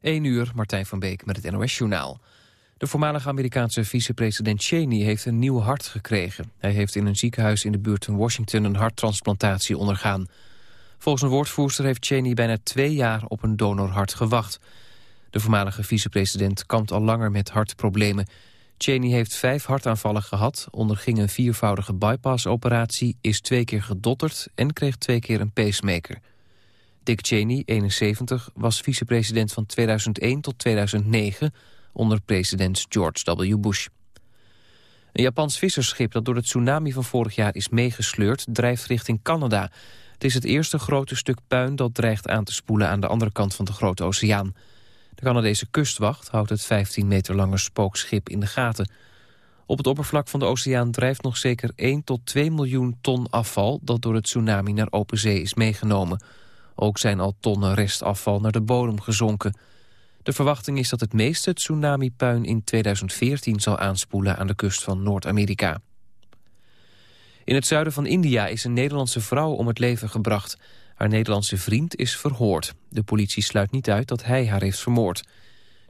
1 uur, Martijn van Beek met het NOS-journaal. De voormalige Amerikaanse vicepresident Cheney heeft een nieuw hart gekregen. Hij heeft in een ziekenhuis in de buurt van Washington een harttransplantatie ondergaan. Volgens een woordvoerster heeft Cheney bijna twee jaar op een donorhart gewacht. De voormalige vicepresident kampt al langer met hartproblemen. Cheney heeft vijf hartaanvallen gehad, onderging een viervoudige bypassoperatie... is twee keer gedotterd en kreeg twee keer een pacemaker. Dick Cheney, 71, was vicepresident van 2001 tot 2009 onder president George W. Bush. Een Japans visserschip dat door het tsunami van vorig jaar is meegesleurd... drijft richting Canada. Het is het eerste grote stuk puin dat dreigt aan te spoelen... aan de andere kant van de Grote Oceaan. De Canadese kustwacht houdt het 15 meter lange spookschip in de gaten. Op het oppervlak van de oceaan drijft nog zeker 1 tot 2 miljoen ton afval... dat door het tsunami naar open zee is meegenomen... Ook zijn al tonnen restafval naar de bodem gezonken. De verwachting is dat het meeste tsunami-puin in 2014 zal aanspoelen aan de kust van Noord-Amerika. In het zuiden van India is een Nederlandse vrouw om het leven gebracht. Haar Nederlandse vriend is verhoord. De politie sluit niet uit dat hij haar heeft vermoord.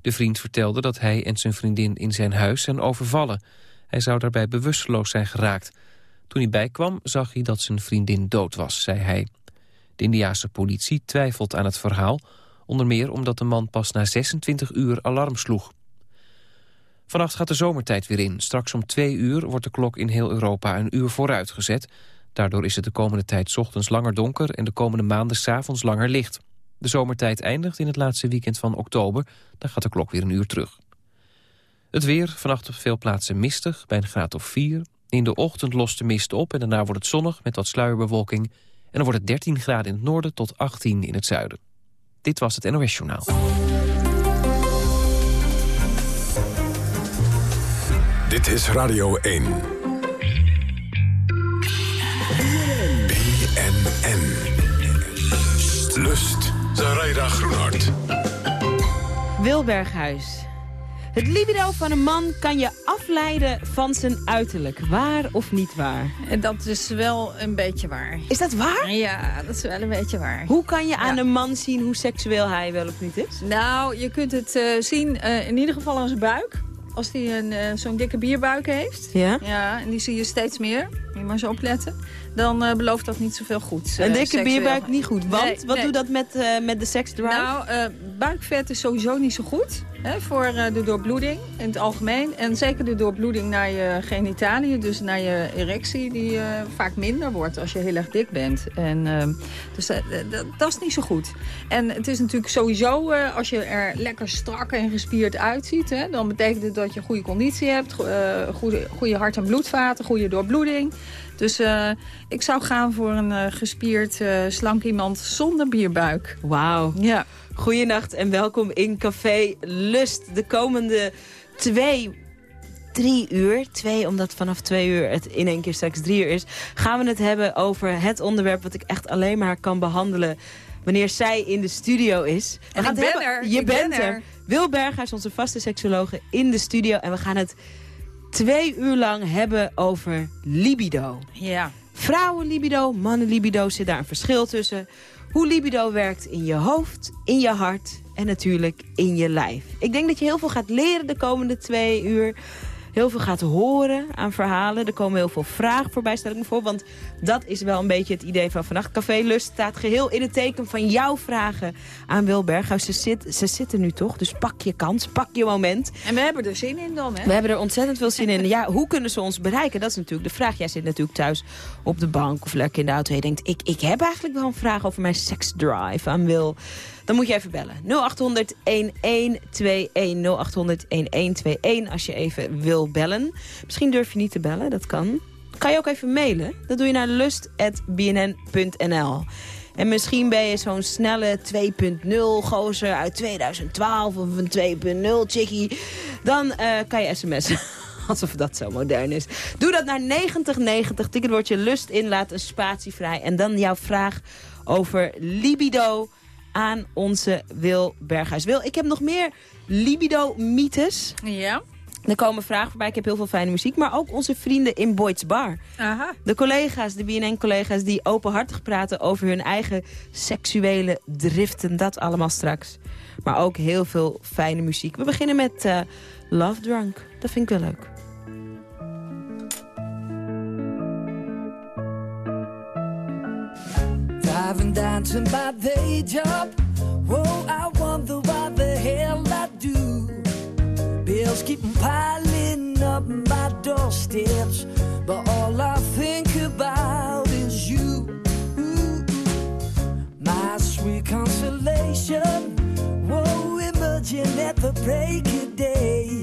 De vriend vertelde dat hij en zijn vriendin in zijn huis zijn overvallen. Hij zou daarbij bewusteloos zijn geraakt. Toen hij bijkwam zag hij dat zijn vriendin dood was, zei hij. De Indiaanse politie twijfelt aan het verhaal... onder meer omdat de man pas na 26 uur alarm sloeg. Vannacht gaat de zomertijd weer in. Straks om twee uur wordt de klok in heel Europa een uur vooruitgezet. Daardoor is het de komende tijd ochtends langer donker... en de komende maanden s'avonds langer licht. De zomertijd eindigt in het laatste weekend van oktober. Dan gaat de klok weer een uur terug. Het weer, vannacht op veel plaatsen mistig, bij een graad of 4. In de ochtend lost de mist op en daarna wordt het zonnig met wat sluierbewolking... En dan wordt het 13 graden in het noorden tot 18 in het zuiden. Dit was het NOS Journaal. Dit is Radio 1. BNN. Lust. Zaraida Groenhart. Wilberghuis. Het libido van een man kan je afleiden van zijn uiterlijk. Waar of niet waar? En dat is wel een beetje waar. Is dat waar? Ja, dat is wel een beetje waar. Hoe kan je aan een man zien hoe seksueel hij wel of niet is? Nou, je kunt het uh, zien uh, in ieder geval aan zijn buik. Als hij een uh, zo'n dikke bierbuik heeft. Ja? Ja, en die zie je steeds meer. Moet je maar zo opletten. Dan uh, belooft dat niet zoveel goed. een dikke seksueel. bierbuik niet goed. Want nee, wat nee. doet dat met, uh, met de seksdrive? Nou, buikvet is sowieso niet zo goed. Hè, voor de doorbloeding in het algemeen. En zeker de doorbloeding naar je genitaliën, dus naar je erectie... die vaak minder wordt als je heel erg dik bent. En, uh, dus dat is niet zo goed. En het is natuurlijk sowieso, als je er lekker strak en gespierd uitziet... Hè, dan betekent het dat je goede conditie hebt, goede, goede hart- en bloedvaten, goede doorbloeding... Dus uh, ik zou gaan voor een uh, gespierd, uh, slank iemand zonder bierbuik. Wauw. Ja. Goedenacht en welkom in Café Lust. De komende twee, drie uur, twee omdat vanaf twee uur het in één keer straks drie uur is... gaan we het hebben over het onderwerp wat ik echt alleen maar kan behandelen... wanneer zij in de studio is. We en ik ben hebben, er. Je ik bent ben er. Wil Berga is onze vaste seksologe in de studio en we gaan het twee uur lang hebben over libido. Ja. Vrouwenlibido, mannenlibido, zit daar een verschil tussen. Hoe libido werkt in je hoofd, in je hart en natuurlijk in je lijf. Ik denk dat je heel veel gaat leren de komende twee uur. Heel veel gaat horen aan verhalen. Er komen heel veel vragen voorbij, stel ik me voor. Want dat is wel een beetje het idee van vannacht. Café Lust staat geheel in het teken van jouw vragen aan Wil Berghuis. Ze, zit, ze zitten nu toch, dus pak je kans, pak je moment. En we hebben er zin in dan, hè? We hebben er ontzettend veel zin in. Ja, hoe kunnen ze ons bereiken? Dat is natuurlijk de vraag. Jij zit natuurlijk thuis op de bank of lekker in de auto. En je denkt, ik, ik heb eigenlijk wel een vraag over mijn seksdrive aan Wil. Dan moet je even bellen. 0800 1121 0800 1121 als je even wil bellen. Misschien durf je niet te bellen, dat kan. Kan je ook even mailen. Dat doe je naar lust.bnn.nl. En misschien ben je zo'n snelle 2.0 gozer uit 2012 of een 2.0 chickie. Dan uh, kan je sms'en. Alsof dat zo modern is. Doe dat naar 9090. Tik het woordje lust in, laat een spatie vrij. En dan jouw vraag over libido aan onze Wil Berghuis. Wil, ik heb nog meer libido-mythes. Ja. Er komen vragen voorbij, ik heb heel veel fijne muziek. Maar ook onze vrienden in Boyd's Bar. Aha. De collega's, de BNN-collega's die openhartig praten over hun eigen seksuele driften. Dat allemaal straks. Maar ook heel veel fijne muziek. We beginnen met uh, Love Drunk. Dat vind ik wel leuk. Driving down to my day job. Whoa, I wonder why the hell I do. Bills keep piling up my doorsteps. But all I think about is you. Ooh, my sweet consolation. Whoa, emerging at the break of day.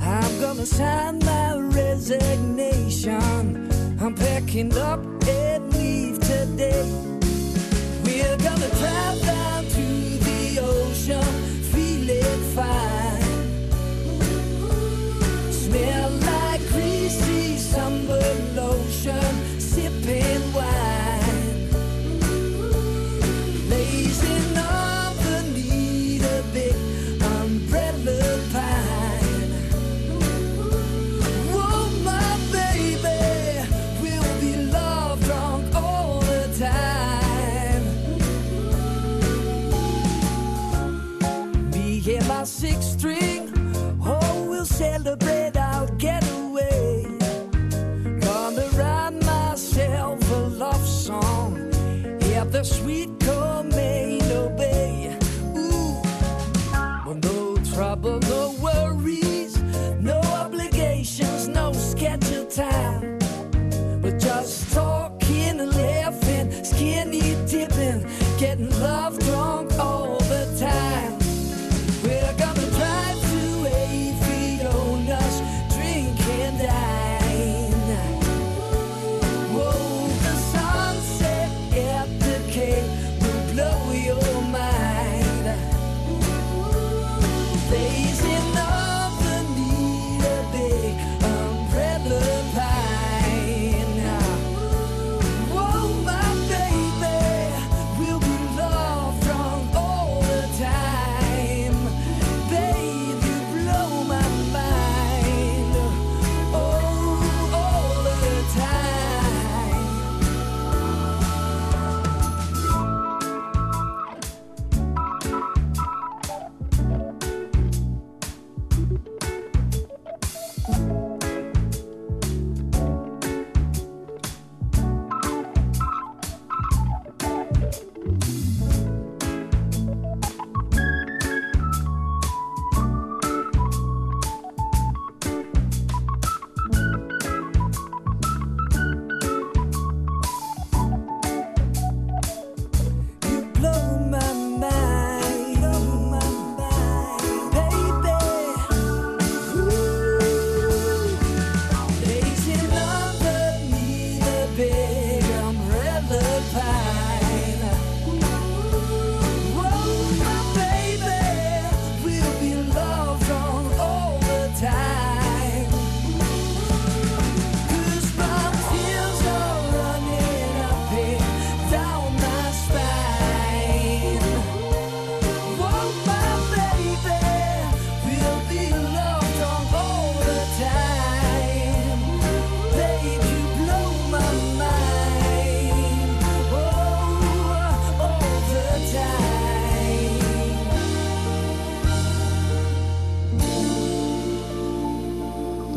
I'm gonna sign my resignation. I'm packing up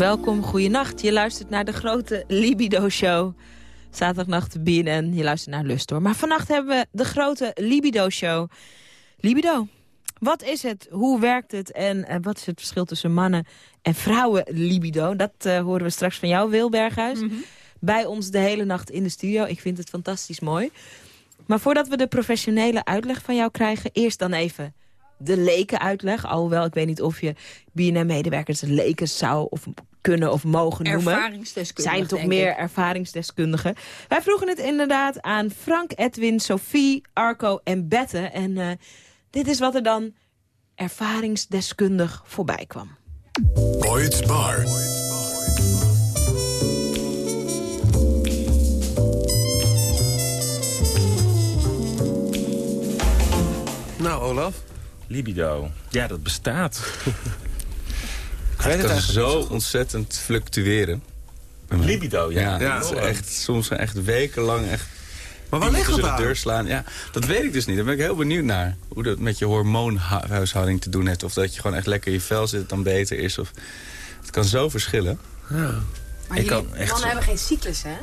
Welkom, goeienacht. Je luistert naar de grote Libido-show. Zaterdagnacht BNN, je luistert naar Lust hoor. Maar vannacht hebben we de grote Libido-show. Libido, wat is het? Hoe werkt het? En eh, wat is het verschil tussen mannen en vrouwen libido? Dat eh, horen we straks van jou, Wil Berghuis. Bij ons de hele nacht in de studio. Ik vind het fantastisch mooi. Maar voordat we de professionele uitleg van jou krijgen... eerst dan even de leken uitleg. Alhoewel, ik weet niet of je BNN-medewerkers leken zou of kunnen of mogen noemen. Zijn toch denk meer ik. ervaringsdeskundigen. Wij vroegen het inderdaad aan Frank, Edwin, Sophie, Arco en Bette. En eh, dit is wat er dan ervaringsdeskundig voorbij kwam. Boyd's Bar. Nou, Olaf. Libido. Ja, dat bestaat. Ik weet het kan zo niet ontzettend fluctueren. Libido, ja. Ja, Ja. is echt, soms echt wekenlang echt Maar waar ligt dat de deur aan? slaan. Ja, dat weet ik dus niet. Daar ben ik heel benieuwd naar. Hoe dat met je hormoonhuishouding te doen heeft. Of dat je gewoon echt lekker in je vel zit dan beter is. Of, het kan zo verschillen. Maar Ik jullie kan echt mannen zo- hebben geen cyclus, hè?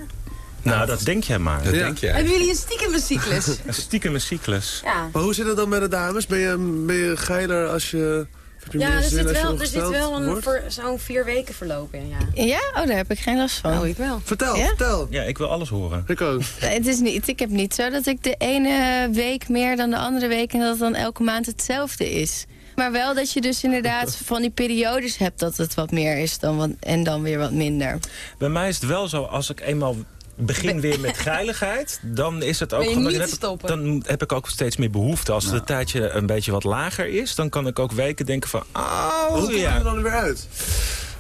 Nou, dat denk jij maar. Dat Ja. denk je Hebben jullie een stiekem cyclus? Een stiekeme cyclus. Ja. Maar hoe zit het dan met de dames? Ben je, ben je geiler als je... Ja, er zit wel, er zit wel een zo'n vier weken verloop in, ja. Ja? Oh, daar heb ik geen last van. Oh, ik wel. Vertel, Ja? vertel. Ja, ik wil alles horen. Ik ook. Het is niet, ik heb niet zo dat ik de ene week meer dan de andere week... en dat het dan elke maand hetzelfde is. Maar wel dat je dus inderdaad van die periodes hebt... dat het wat meer is dan wat, en dan weer wat minder. Bij mij is het wel zo, als ik eenmaal begin weer met geiligheid... dan is het ook Ben je gewoon- niet dan heb, stoppen? dan heb ik ook steeds meer behoefte. Als het een tijdje een beetje wat lager is... dan kan ik ook weken denken van... Maar hoe Oh kom je er dan weer uit?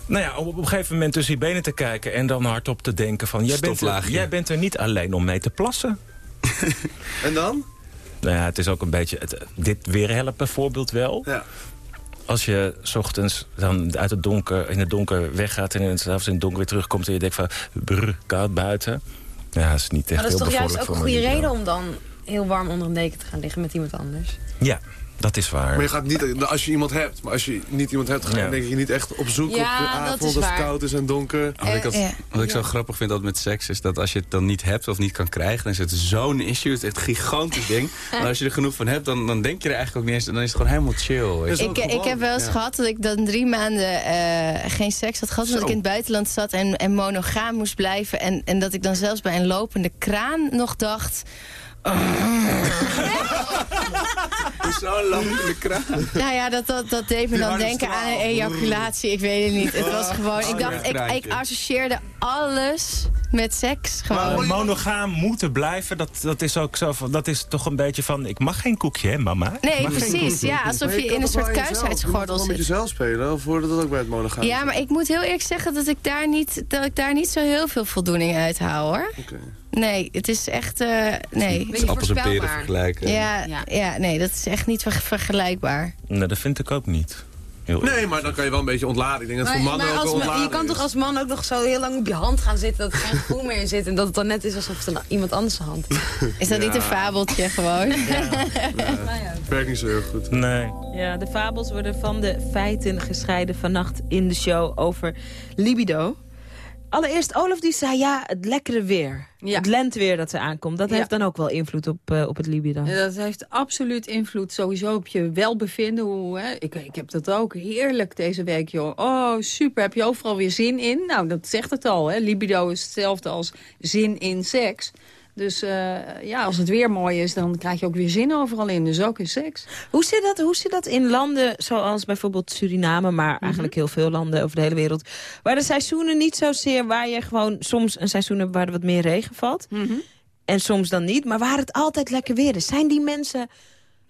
Nou ja, op, op een gegeven moment tussen je benen te kijken... en dan hardop te denken van... Jij bent, er, jij bent er niet alleen om mee te plassen. En dan? Nou ja, het is ook een beetje... Het, dit weer helpen voorbeeld wel. Ja. Als je 's ochtends dan uit het donker, in het donker weggaat... en in het, s'avonds in het donker weer terugkomt... en je denkt van, brr, koud buiten. Ja, dat is niet echt Maar dat is heel toch juist ook een voor goede reden om dan heel warm onder een deken te gaan liggen met iemand anders. Ja, dat is waar. Maar je gaat niet, als je iemand hebt, maar als je niet iemand hebt, ga je Ja. denk ik niet echt op zoek Ja, op de dat avond als het koud is en donker. Wat ik, als- ja. wat ik zo grappig vind altijd met seks is dat als je het dan niet hebt of niet kan krijgen, dan is het zo'n issue. Het is echt een gigantisch ding. Maar als je er genoeg van hebt, dan, dan denk je er eigenlijk ook niet eens. Dan is het gewoon helemaal chill. je. Is Ik, ik gewoon, heb wel eens ja. gehad dat ik dan drie maanden eh, geen seks had gehad... omdat ik in het buitenland zat en, en monogaam moest blijven. En, en dat ik dan zelfs bij een lopende kraan nog dacht... Zo'n lopende kraan. Nou ja, dat, dat, dat deed me dan denken aan een ejaculatie. Ik weet het niet. Het was gewoon... Ik Oh, dacht, ik, associeerde alles met seks. Gewoon. Maar monogaam moeten blijven, dat, dat is ook zo dat is toch een beetje van, ik mag geen koekje, hè, mama? Nee, precies. Ja, alsof je in een soort kuisheidsgordel Je moet zit. jezelf spelen, of hoorde dat ook bij het monogaam? Ja, maar ik moet heel eerlijk zeggen dat ik daar niet, dat ik daar niet zo heel veel voldoening uit haal, hoor. Oké. Nee, het is echt... eh, nee. Beetje Appels en peren vergelijken. Ja, Ja. ja, nee, dat is echt niet ver- vergelijkbaar. Nee, dat vind ik ook niet. Heel Nee, maar dan kan je wel een beetje ontladen. Ik denk dat het Maar, voor mannen maar ook ontladen je kan toch is. als man ook nog zo heel lang op je hand gaan zitten... dat er geen gevoel meer in zit en dat het dan net is alsof het een, iemand anders hand is. Is dat niet een fabeltje gewoon? Het werkt niet zo heel goed. Nee. Ja, de fabels worden van de feiten gescheiden vannacht in de show over libido. Allereerst, Olaf die zei ja, het lekkere weer. Ja. Het lenteweer dat er aankomt. Dat Ja. heeft dan ook wel invloed op, eh, op het libido. Ja, Dat heeft absoluut invloed sowieso op je welbevinden. Hoe, hè? Ik, ik heb dat ook heerlijk deze week, joh. Oh, super. Heb je overal weer zin in? Nou, dat zegt het al. Hè? Libido is hetzelfde als zin in seks. Dus eh, ja, als het weer mooi is, dan krijg je ook weer zin overal in. Dus ook in seks. Hoe zit, dat, hoe zit dat in landen zoals bijvoorbeeld Suriname... maar eigenlijk heel veel landen over de hele wereld... waar de seizoenen niet zozeer... waar je gewoon soms een seizoen hebt waar er wat meer regen valt... en soms dan niet, maar waar het altijd lekker weer is. Zijn die mensen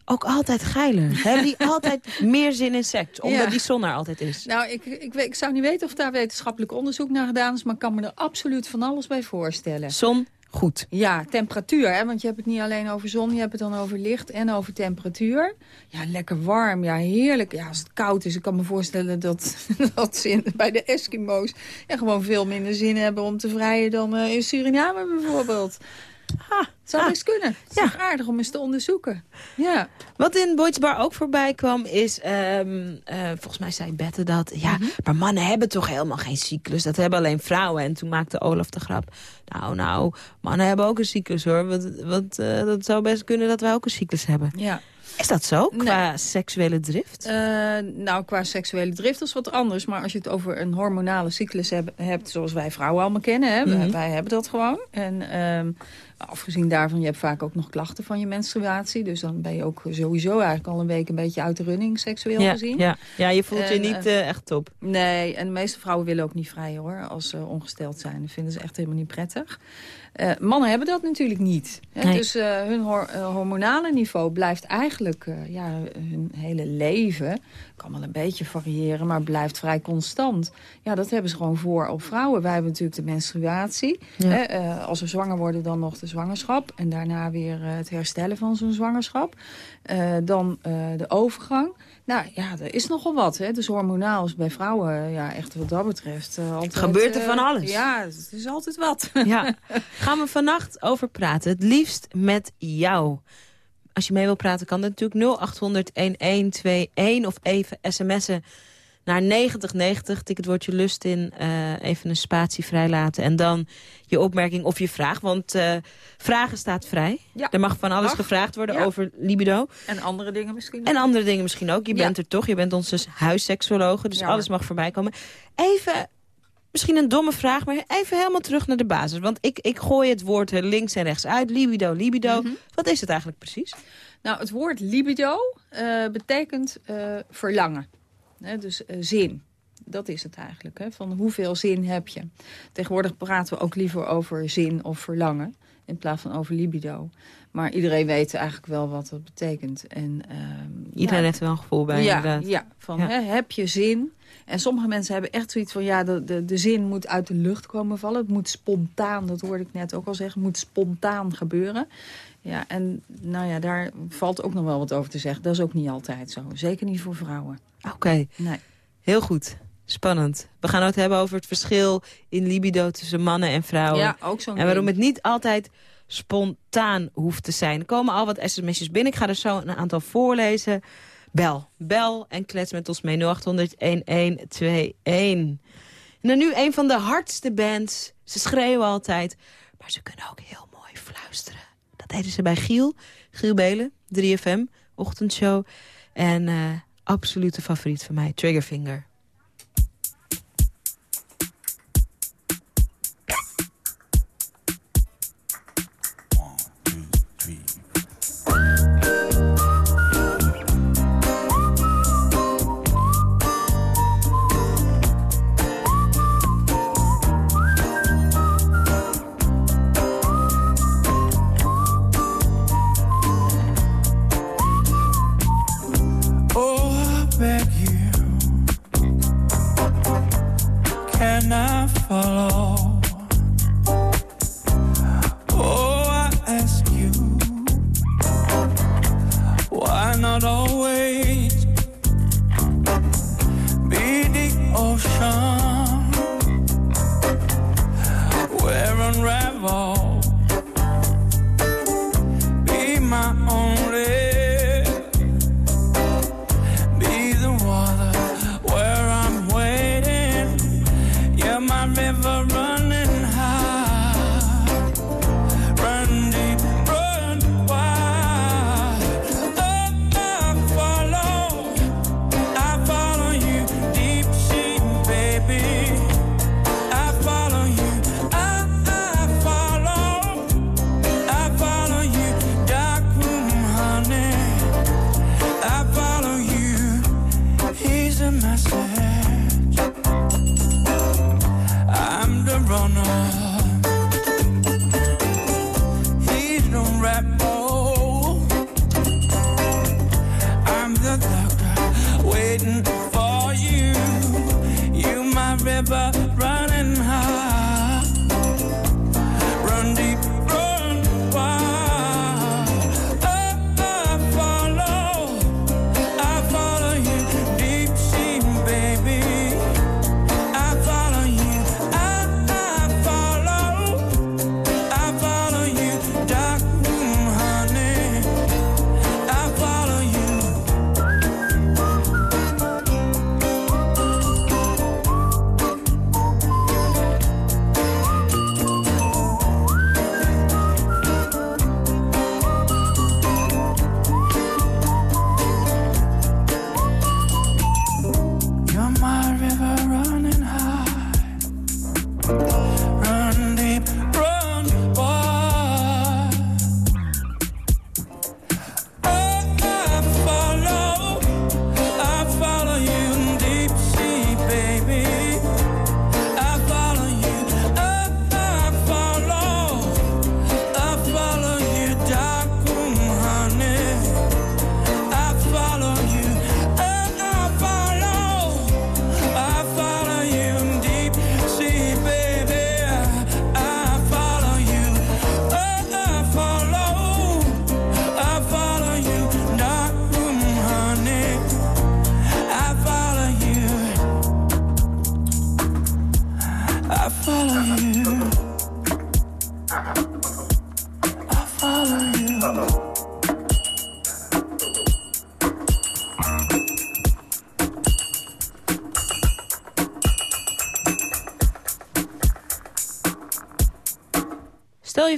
ook altijd geiler? Hebben die altijd meer zin in seks? Omdat Ja. die zon er altijd is? Nou, ik, ik, ik zou niet weten of daar wetenschappelijk onderzoek naar gedaan is... maar ik kan me er absoluut van alles bij voorstellen. Zon, goed. Ja, temperatuur. Hè? Want je hebt het niet alleen over zon, je hebt het dan over licht en over temperatuur. Ja, lekker warm. Ja, heerlijk. Ja, als het koud is, ik kan me voorstellen dat, dat ze bij de Eskimo's... Ja, gewoon veel minder zin hebben om te vrijen dan eh, in Suriname bijvoorbeeld. Ah, zou ah, best kunnen. Het is ja. toch aardig om eens te onderzoeken. Ja. Wat in Boyd's Bar ook voorbij kwam is... ehm, eh, volgens mij zei Bette dat... Ja, maar mannen hebben toch helemaal geen cyclus. Dat hebben alleen vrouwen. En toen maakte Olaf de grap... Nou, nou, mannen hebben ook een cyclus hoor. Want, want eh, dat zou best kunnen dat wij ook een cyclus hebben. ja. Is dat zo, qua seksuele drift? Eh, nou, qua seksuele drift is wat anders. Maar als je het over een hormonale cyclus heb- hebt, zoals wij vrouwen allemaal kennen. Hè, wij, wij hebben dat gewoon. En ehm, afgezien daarvan, je hebt vaak ook nog klachten van je menstruatie. Dus dan ben je ook sowieso eigenlijk al een week een beetje uit de running, seksueel ja, gezien. ja. ja, je voelt je niet eh, eh, echt top. Nee, en de meeste vrouwen willen ook niet vrijen hoor, als ze ongesteld zijn. Dat vinden ze echt helemaal niet prettig. Eh, mannen hebben dat natuurlijk niet. Hè? Nee. Dus eh, hun hor- eh, hormonale niveau blijft eigenlijk ja, hun hele leven... kan wel een beetje variëren, maar blijft vrij constant. Ja, dat hebben ze gewoon voor op vrouwen. Wij hebben natuurlijk de menstruatie. Ja. Hè? Als we zwanger worden dan nog de zwangerschap en daarna weer het herstellen van zo'n zwangerschap. Dan de overgang. Nou ja, er is nogal wat. Hè. Dus hormonaal is bij vrouwen, ja, echt wat dat betreft... eh, altijd, gebeurt er eh, van alles. Ja, het is altijd wat. Ja, gaan we vannacht over praten. Het liefst met jou. Als je mee wil praten kan dat natuurlijk 0800-1121 of even sms'en naar 9090. Tik het woordje lust in, eh, even een spatie vrijlaten. En dan je opmerking of je vraag. Want eh, vragen staat vrij. Ja. Er mag van alles Mag. gevraagd worden Ja. over libido. En andere dingen misschien ook. En andere dingen misschien ook. Je Ja. bent er toch. Je bent onze huisseksologe. Dus alles mag voorbij komen. Even, misschien een domme vraag, maar even helemaal terug naar de basis. Want ik, ik gooi het woord links en rechts uit. Libido, libido. Mhm. Wat is het eigenlijk precies? Nou, het woord libido eh, betekent verlangen. Hè, dus eh, zin. Dat is het eigenlijk. Hè? Van hoeveel zin heb je? Tegenwoordig praten we ook liever over zin of verlangen. In plaats van over libido. Maar iedereen weet eigenlijk wel wat dat betekent. En, ehm, Iedereen ja, heeft er wel een gevoel bij, ja, inderdaad. ja, van Ja. Hè, heb je zin? En sommige mensen hebben echt zoiets van... ja, de, de, de zin moet uit de lucht komen vallen. Het moet spontaan, dat hoorde ik net ook al zeggen... moet spontaan gebeuren. Ja, en nou ja, daar valt ook nog wel wat over te zeggen. Dat is ook niet altijd zo. Zeker niet voor vrouwen. Oké, Nee. heel goed. Spannend. We gaan het hebben over het verschil in libido tussen mannen en vrouwen. Ja, ook zo'n En waarom ding. het niet altijd spontaan hoeft te zijn. Er komen al wat sms'jes binnen. Ik ga er zo een aantal voorlezen. Bel. Bel en klets met ons mee. 0800-1121. En dan nu een van de hardste bands. Ze schreeuwen altijd. Maar ze kunnen ook heel mooi fluisteren. Dat deden ze bij Giel. Giel Belen, 3FM, ochtendshow. En eh absolute favoriet van mij, Triggerfinger.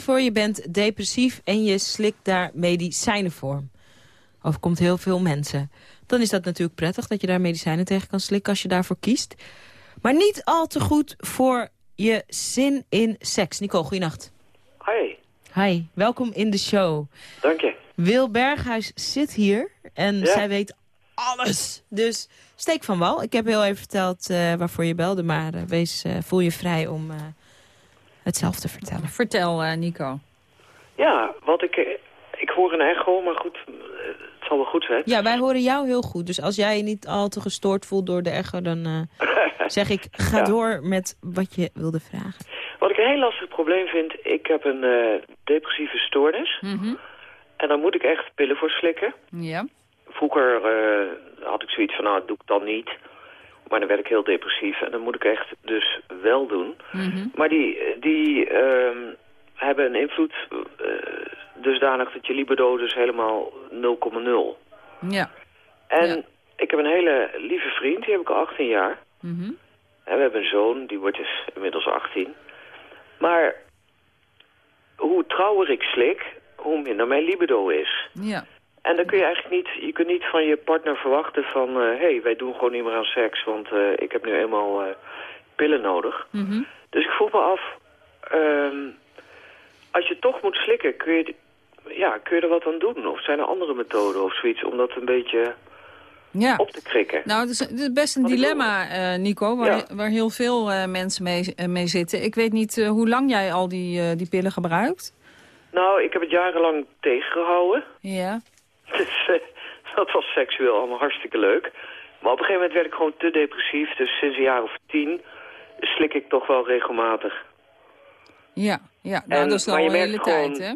Voor, je bent depressief en je slikt daar medicijnen voor. Overkomt heel veel mensen. Dan is dat natuurlijk prettig dat je daar medicijnen tegen kan slikken als je daarvoor kiest. Maar niet al te goed voor je zin in seks. Nicole, goeienacht. Hi, Hi, welkom in de show. dank je. Wil Berghuis zit hier en Ja. zij weet alles. Dus steek van wal. Ik heb heel even verteld eh, waarvoor je belde, maar eh, wees, eh, voel je vrij om het zelf te vertellen. Vertel, eh, Nico. Ja, wat ik... eh, Ik hoor een echo, maar goed, eh, het zal wel goed zijn. Ja, wij horen jou heel goed. Dus als jij je niet al te gestoord voelt door de echo, dan eh, zeg ik, ga Ja. door met wat je wilde vragen. Wat ik een heel lastig probleem vind, ik heb een eh, depressieve stoornis. En daar moet ik echt pillen voor slikken. Ja. Vroeger eh, had ik zoiets van, nou, doe ik dan niet. Maar dan werd ik heel depressief en dan moet ik echt dus wel doen. Maar die, die ehm, hebben een invloed eh, dusdanig dat je libido dus helemaal 0,0. Ja. En Ja. ik heb een hele lieve vriend, die heb ik al 18 jaar. Mhm. En we hebben een zoon, die wordt dus inmiddels 18. Maar hoe trouwer ik slik, hoe minder mijn libido is. Ja. En dan kun je eigenlijk niet, je kunt niet van je partner verwachten van... hé, hey, wij doen gewoon niet meer aan seks, want eh, ik heb nu eenmaal eh, pillen nodig. Mhm. Dus ik vroeg me af, ehm, als je toch moet slikken, kun je, ja, kun je er wat aan doen? Of zijn er andere methoden of zoiets om dat een beetje Ja. op te krikken? Nou, het is, het is best een Wat dilemma, eh, Nico, waar, Ja. waar heel veel eh, mensen mee, eh, mee zitten. Ik weet niet eh, hoe lang jij al die, eh, die pillen gebruikt. Nou, ik heb het jarenlang tegengehouden. Ja. Dus eh, dat was seksueel allemaal hartstikke leuk. Maar op een gegeven moment werd ik gewoon te depressief. Dus sinds een jaar of tien slik ik toch wel regelmatig. Ja, ja. Nou, En- dat is al een hele gewoon- tijd, hè?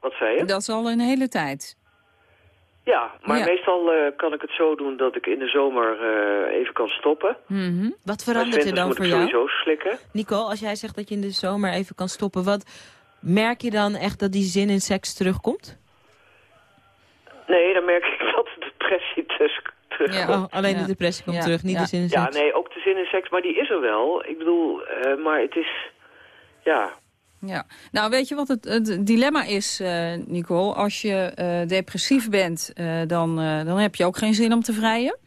Wat zei je? Dat is al een hele tijd. Ja, maar Ja. meestal eh, kan ik het zo doen dat ik in de zomer eh, even kan stoppen. Mhm. Wat Maar verandert er dan voor ik jou? sowieso slikken. Nicole, als jij zegt dat je in de zomer even kan stoppen, wat merk je dan echt dat die zin in seks terugkomt? Nee, dan merk ik dat de depressie dus terugkomt. Oh, alleen Ja. de depressie komt Ja. terug, niet Ja. de zin in Ja, seks. nee, ook de zin in seks, maar die is er wel. Ik bedoel, eh, maar het is... Ja, Ja, nou weet je wat het, het dilemma is, eh, Nicole? Als je eh, depressief bent, eh, dan, eh, dan heb je ook geen zin om te vrijen.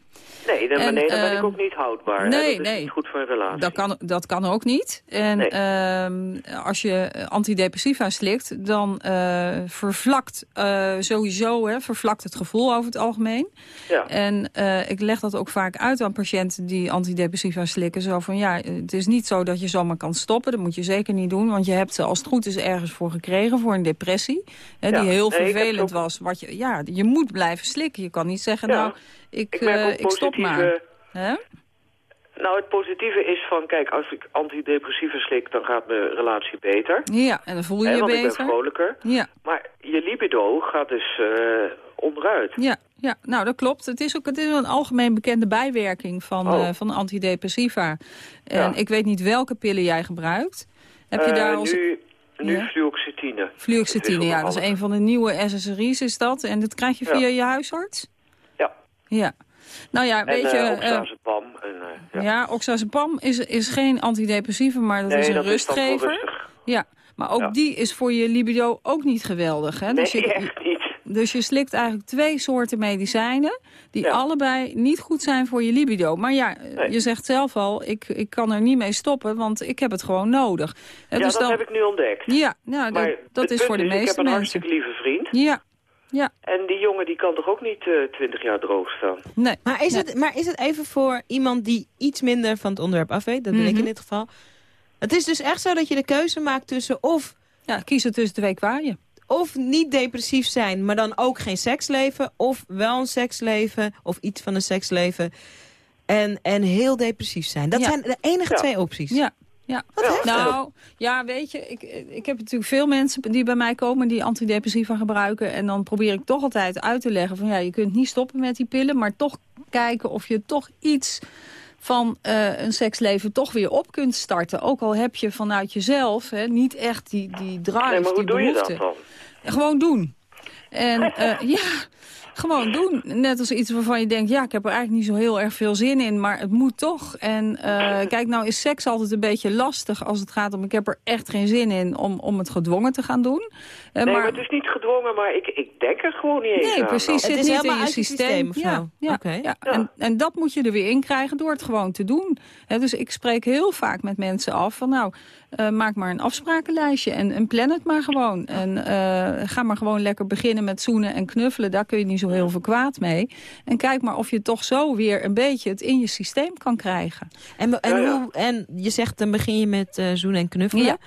Nee, dan, En, nee, dan ben ik ehm, ook niet houdbaar. hè. nee, dat is nee. niet goed voor een relatie. Dat kan, dat kan ook niet. En Nee. ehm, als je antidepressiva slikt, dan eh, vervlakt eh, sowieso hè, vervlakt het gevoel over het algemeen. Ja. En eh, ik leg dat ook vaak uit aan patiënten die antidepressiva slikken. Zo van ja, het is niet zo dat je zomaar kan stoppen. Dat moet je zeker niet doen. Want je hebt ze als het goed is ergens voor gekregen, voor een depressie. Hè, Ja. Die heel vervelend ook- was. Wat je, ja, je moet blijven slikken. Je kan niet zeggen, Ja. nou, ik, Ik merk eh, ook ik stop maar. Hè? Nou, het positieve is van, kijk, als ik antidepressiva slik, dan gaat mijn relatie beter. Ja, en dan voel je je want ik ben beter. vrolijker. Ja. Maar je libido gaat dus eh, onderuit. Ja, ja, nou dat klopt. Het is ook het is een algemeen bekende bijwerking van, Oh. eh, van antidepressiva. En Ja. ik weet niet welke pillen jij gebruikt. Heb je daar als Nu, nu Ja? fluoxetine. fluoxetine? Ja, dat is een van de nieuwe SSRI's is dat. En dat krijg je Ja. via je huisarts? Ja. Nou ja, weet je... eh, eh, oxazepam. En, eh, ja. ja, oxazepam is, is geen antidepressiva, maar dat nee, is een dat rustgever. ja, maar ook Ja. die is voor je libido ook niet geweldig. Hè? Nee, Dus je, echt niet. Dus je slikt eigenlijk twee soorten medicijnen... die Ja. allebei niet goed zijn voor je libido. Maar ja, Nee. je zegt zelf al, ik, ik kan er niet mee stoppen... want ik heb het gewoon nodig. Ja, dus dat dan- heb ik nu ontdekt. Ja, nou, Maar dat, is voor de Ik meeste heb een mensen. hartstikke lieve vriend. Ja, ja, En die jongen die kan toch ook niet eh, twintig jaar droog staan? nee. Maar is, nee. het, maar is het even voor iemand die iets minder van het onderwerp af weet? Dat ben ik Mhm. in dit geval. Het is dus echt zo dat je de keuze maakt tussen of, Ja, kiezen tussen twee kwaaien. of niet depressief zijn, maar dan ook geen seksleven. Of wel een seksleven, of iets van een seksleven. En, en heel depressief zijn. Dat Ja. zijn de enige Ja. twee opties. Ja, ja. Nou, ja, weet je, ik, ik heb natuurlijk veel mensen die bij mij komen die antidepressiva gebruiken. En dan probeer ik toch altijd uit te leggen van ja, je kunt niet stoppen met die pillen, maar toch kijken of je toch iets van eh, een seksleven toch weer op kunt starten. Ook al heb je vanuit jezelf hè, niet echt die, die drive, nee, maar hoe die doe je behoefte. dat dan? Gewoon doen. En eh, ja, Gewoon doen. Net als iets waarvan je denkt, ja, ik heb er eigenlijk niet zo heel erg veel zin in, maar het moet toch. En eh, kijk, nou is seks altijd een beetje lastig als het gaat om, ik heb er echt geen zin in om, om het gedwongen te gaan doen. Eh, nee, maar... het is niet gedwongen, maar ik, ik denk er gewoon niet eens Nee, aan. precies. Het Zit is niet in je systeem. of ja, zo? ja, Oké. ja. En, en dat moet je er weer in krijgen door het gewoon te doen. Hè, dus ik spreek heel vaak met mensen af van nou, eh, maak maar een afsprakenlijstje en, en plan het maar gewoon. En eh, ga maar gewoon lekker beginnen met zoenen en knuffelen. Daar kun je niet zo heel veel kwaad mee. En kijk maar of je toch zo weer een beetje het in je systeem kan krijgen. En, en, Ja, ja. Hoe, en je zegt, dan begin je met eh zoenen en knuffelen. Ja.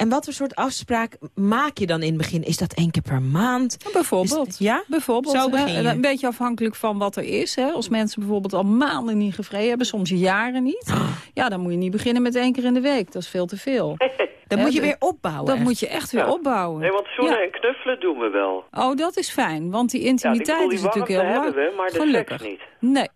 En wat voor soort afspraak maak je dan in het begin? Is dat één keer per maand? Bijvoorbeeld. Is- ja? Bijvoorbeeld. Zo begin je. Een beetje afhankelijk van wat er is. Hè. Als mensen bijvoorbeeld al maanden niet gevreden hebben, soms jaren niet. Ja, dan moet je niet beginnen met één keer in de week. Dat is veel te veel. Dan moet je weer opbouwen. Dat echt. moet je echt weer Ja. opbouwen. Nee, want zoenen Ja. en knuffelen doen we wel. Oh, dat is fijn, want die intimiteit die is natuurlijk heel belangrijk. we, maar de Gelukkig. seks niet. Nee.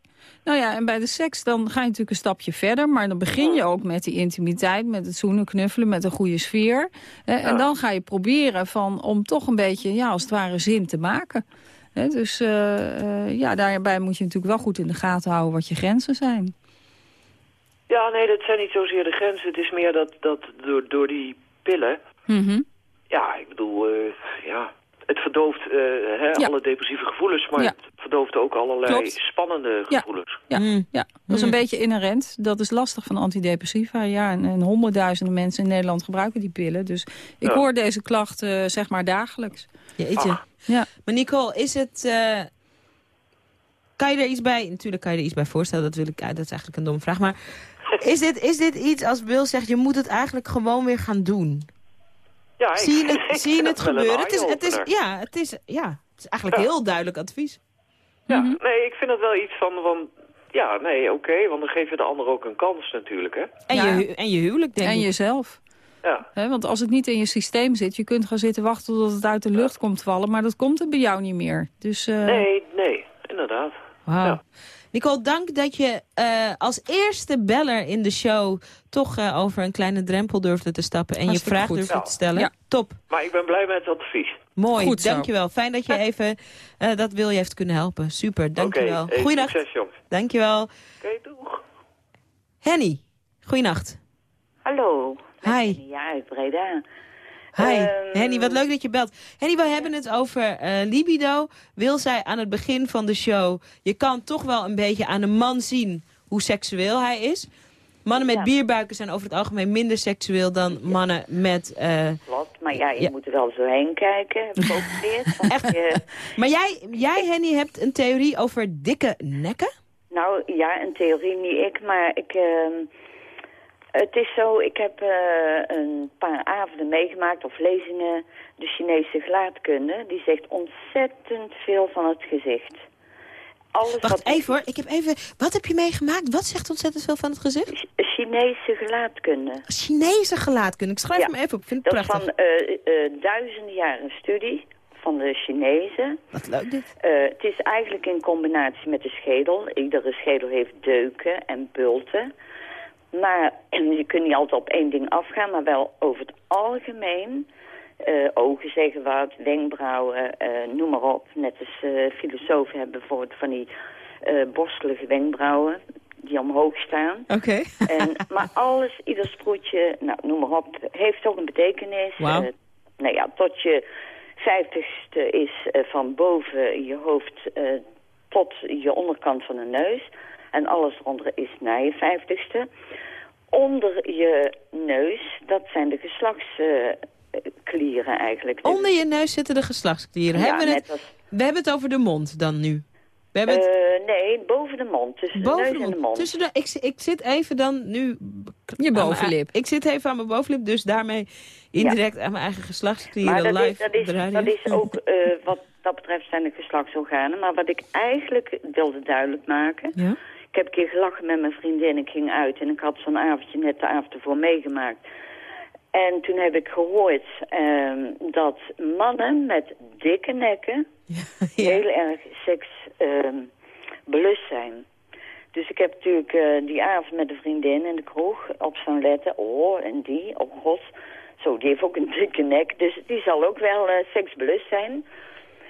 Nou ja, en bij de seks dan ga je natuurlijk een stapje verder. Maar dan begin je ook met die intimiteit, met het zoenen, knuffelen, met een goede sfeer. Hè, En dan ga je proberen van, om toch een beetje, ja, als het ware, zin te maken. Hè, dus eh, eh, ja, daarbij moet je natuurlijk wel goed in de gaten houden wat je grenzen zijn. Ja, nee, dat zijn niet zozeer de grenzen. Het is meer dat, dat door, door die pillen... Mhm. Ja, ik bedoel, eh, ja, het verdooft eh, hè, Ja. alle depressieve gevoelens... maar Ja. het verdooft ook allerlei Klopt. spannende gevoelens. Ja, Mm. ja, dat is een beetje inherent. Dat is lastig van antidepressiva. Ja, en, en honderdduizenden mensen in Nederland gebruiken die pillen. Dus ik Ja. hoor deze klacht eh, zeg maar dagelijks. Jeetje. Ach. Ja. Maar Nicole, is het... eh, kan je er iets bij... Natuurlijk kan je er iets bij voorstellen. Dat, wil ik, dat is eigenlijk een domme vraag. Maar is dit, is dit iets als Wil zegt... je moet het eigenlijk gewoon weer gaan doen? Ja, ik- Zie je ik het, zie je het gebeuren? Het is, het is, ja, het is, ja, het is eigenlijk Ja. heel duidelijk advies. Ja, Mhm. nee, ik vind dat wel iets van... van ja, nee, oké, want dan geef je de ander ook een kans natuurlijk, hè? En, Ja. je, en je huwelijk, denk En ik. jezelf. Ja, Hè, want als het niet in je systeem zit, je kunt gaan zitten wachten tot het uit de lucht komt vallen. Maar dat komt er bij jou niet meer. Dus eh, nee, nee, inderdaad. Wauw. Ja. Nicole, dank dat je eh, als eerste beller in de show... toch eh, over een kleine drempel durfde te stappen... en je vraag goed. durfde te stellen. Ja. Top. Maar ik ben blij met het advies. Mooi, Goed dankjewel. Fijn dat je even eh, dat wil je heeft kunnen helpen. Super, dankjewel. Oké, hey, Goeiedag. succes, jongens. Dankjewel. Oké, doeg. Henny, goeienacht. Hallo. Hi. Ja, uit Breda. Hi. Ehm, Henny, wat leuk dat je belt. Henny, we hebben het over eh, libido. Wil zij aan het begin van de show... je kan toch wel een beetje aan een man zien hoe seksueel hij is. Mannen met Ja. bierbuiken zijn over het algemeen minder seksueel... dan mannen met... Klopt, maar ja, je Ja. moet er wel zo heen kijken. Echt? je- Maar jij, jij, Henny, hebt een theorie over dikke nekken? nou ja, een theorie niet ik, maar ik... ehm, het is zo, ik heb eh, een paar avonden meegemaakt, of lezingen, de Chinese gelaatkunde. Die zegt ontzettend veel van het gezicht. Alles Wacht wat even hoor, ik heb even... Wat heb je meegemaakt? Wat zegt ontzettend veel van het gezicht? Ch- Chinese gelaatkunde. Chinese gelaatkunde. Ik schrijf Ja. hem even op, ik vind het Dat is prachtig. van eh, duizenden jaren studie van de Chinezen. Wat leuk dit. Het is eigenlijk in combinatie met de schedel. Iedere schedel heeft deuken en bulten. Maar je kunt niet altijd op één ding afgaan, maar wel over het algemeen. eh, ogen zeggen wat, wenkbrauwen, eh, noem maar op. Net als eh, filosofen hebben bijvoorbeeld van die borstelige wenkbrauwen die omhoog staan. Oké. En, maar alles, ieder sproetje, nou, noem maar op, heeft toch een betekenis. Eh, nou ja, tot je vijftigste is van boven je hoofd tot je onderkant van de neus. En alles eronder is na je vijftigste. Onder je neus, dat zijn de geslachtsklieren eigenlijk. Dus, Onder je neus zitten de geslachtsklieren. Ja, hebben we, het, als- we hebben het over de mond dan nu. We hebben het Eh, nee, boven de mond. Tussen de boven neus de en de mond. Tussen de, ik, ik zit even dan nu... Je aan bovenlip. ik zit even aan mijn bovenlip, dus daarmee indirect aan mijn eigen geslachtsklieren Maar dat live is, dat, is, dat is ook, eh, wat dat betreft zijn de geslachtsorganen. Maar wat ik eigenlijk wilde duidelijk maken... Ja? Ik heb een keer gelachen met mijn vriendin. Ik ging uit en ik had zo'n avondje net de avond ervoor meegemaakt. En toen heb ik gehoord ehm, dat mannen met dikke nekken... Ja. heel erg seks ehm, belust zijn. Dus ik heb natuurlijk eh, die avond met een vriendin in de kroeg op staan letten. Oh, en die, oh god. Zo, die heeft ook een dikke nek, dus die zal ook wel eh, seksbelust zijn.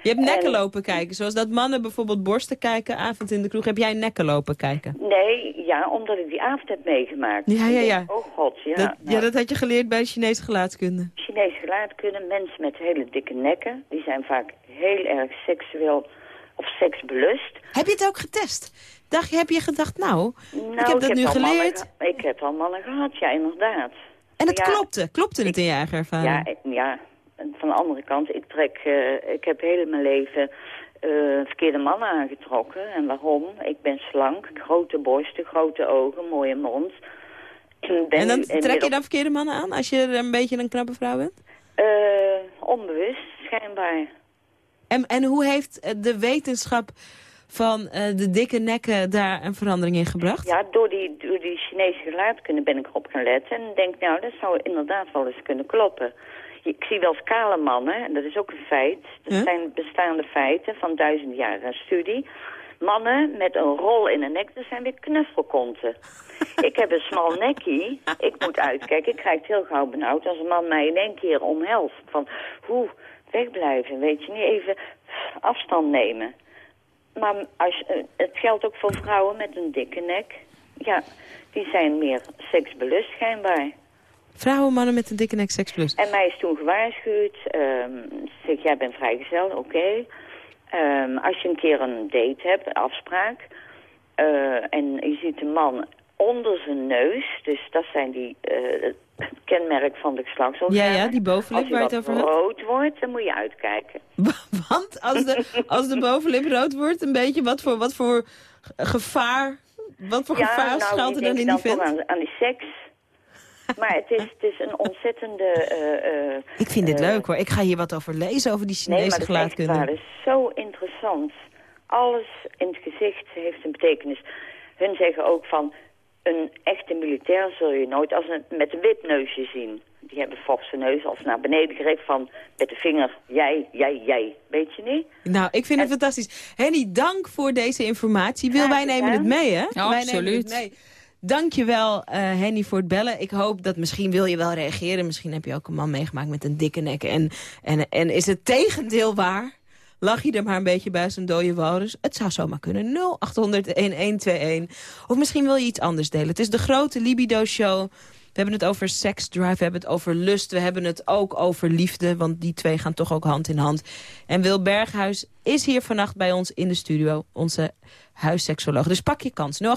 Je hebt nekken En- lopen kijken. Zoals dat mannen bijvoorbeeld borsten kijken, avond in de kroeg. Heb jij nekken lopen kijken? Nee, ja, omdat ik die avond heb meegemaakt. Ja, ja, ja. Oh god, ja. dat, nou, ja, dat had je geleerd bij Chinese gelaatkunde. Chinese gelaatkunde, mensen met hele dikke nekken, die zijn vaak heel erg seksueel of seksbelust. Heb je het ook getest? Dacht heb je gedacht, nou, Nou, ik heb dat nu mannen geleerd. ik heb al mannen gehad, ja, inderdaad. En het Ja, klopte. Klopte het in je eigen ervaring? Ja, ja, en van de andere kant, ik trek, eh, ik heb heel mijn leven eh, verkeerde mannen aangetrokken. En waarom? Ik ben slank, grote borsten, grote ogen, mooie mond. En dan trek je dan verkeerde mannen aan als je een beetje een knappe vrouw bent? eh, onbewust, schijnbaar. En, en hoe heeft de wetenschap van de dikke nekken daar een verandering in gebracht? Ja, door die, door die Chinese gelaatkunde ben ik erop gaan letten. En denk, nou, dat zou inderdaad wel eens kunnen kloppen. Ik zie wel eens kale mannen, en dat is ook een feit. Dat Huh? zijn bestaande feiten van duizend jaar studie. Mannen met een rol in een nek, dat zijn weer knuffelkonten. ik heb een smal nekkie, ik moet uitkijken. Ik krijg het heel gauw benauwd als een man mij in één keer omhelst. Van, hoe, wegblijven, weet je niet, even afstand nemen. Maar als, eh, het geldt ook voor vrouwen met een dikke nek. Ja, die zijn meer seksbelust schijnbaar. Vrouwen, mannen met een dikke nek, seks plus. En mij is toen gewaarschuwd. ehm ze zegt, jij bent vrijgezel, oké. Ehm, als je een keer een date hebt, een afspraak... eh, en je ziet een man onder zijn neus... dus dat zijn die het kenmerk van de geslachtsorganen. Ja, ja, die bovenlip Als waar het over had. rood wordt, dan moet je uitkijken. Want als de, als de bovenlip rood wordt, een beetje, wat voor, wat voor gevaar, wat voor gevaar nou, schuilt er dan in die vent? aan, aan die seks. Maar het is, het is een ontzettende... eh, eh, Ik vind dit eh, leuk hoor. Ik ga hier wat over lezen, over die Nee, Chinese maar echt waar. gelaatkunde. Dat is zo interessant. Alles in het gezicht heeft een betekenis. Hun zeggen ook van... een echte militair zul je nooit als een, met een wit neusje zien. Die hebben forse neus of naar beneden gericht van... met de vinger, jij, jij, jij. Weet je niet? Nou, ik vind het fantastisch. Henny, dank voor deze informatie. Wil, wij nemen het mee, hè? Ja, wij nemen het absoluut. mee. Dankjewel, eh Henny, voor het bellen. Ik hoop dat misschien wil je wel reageren. Misschien heb je ook een man meegemaakt met een dikke nek. En, en, en is het tegendeel waar? Lach je er maar een beetje bij zijn dode walrus? Het zou zomaar kunnen. 0800-1121. Of misschien wil je iets anders delen. Het is de grote Libido-show. We hebben het over seksdrive, we hebben het over lust... we hebben het ook over liefde, want die twee gaan toch ook hand in hand. En Wil Berghuis is hier vannacht bij ons in de studio, onze huisseksoloog. Dus pak je kans, 0800-1121,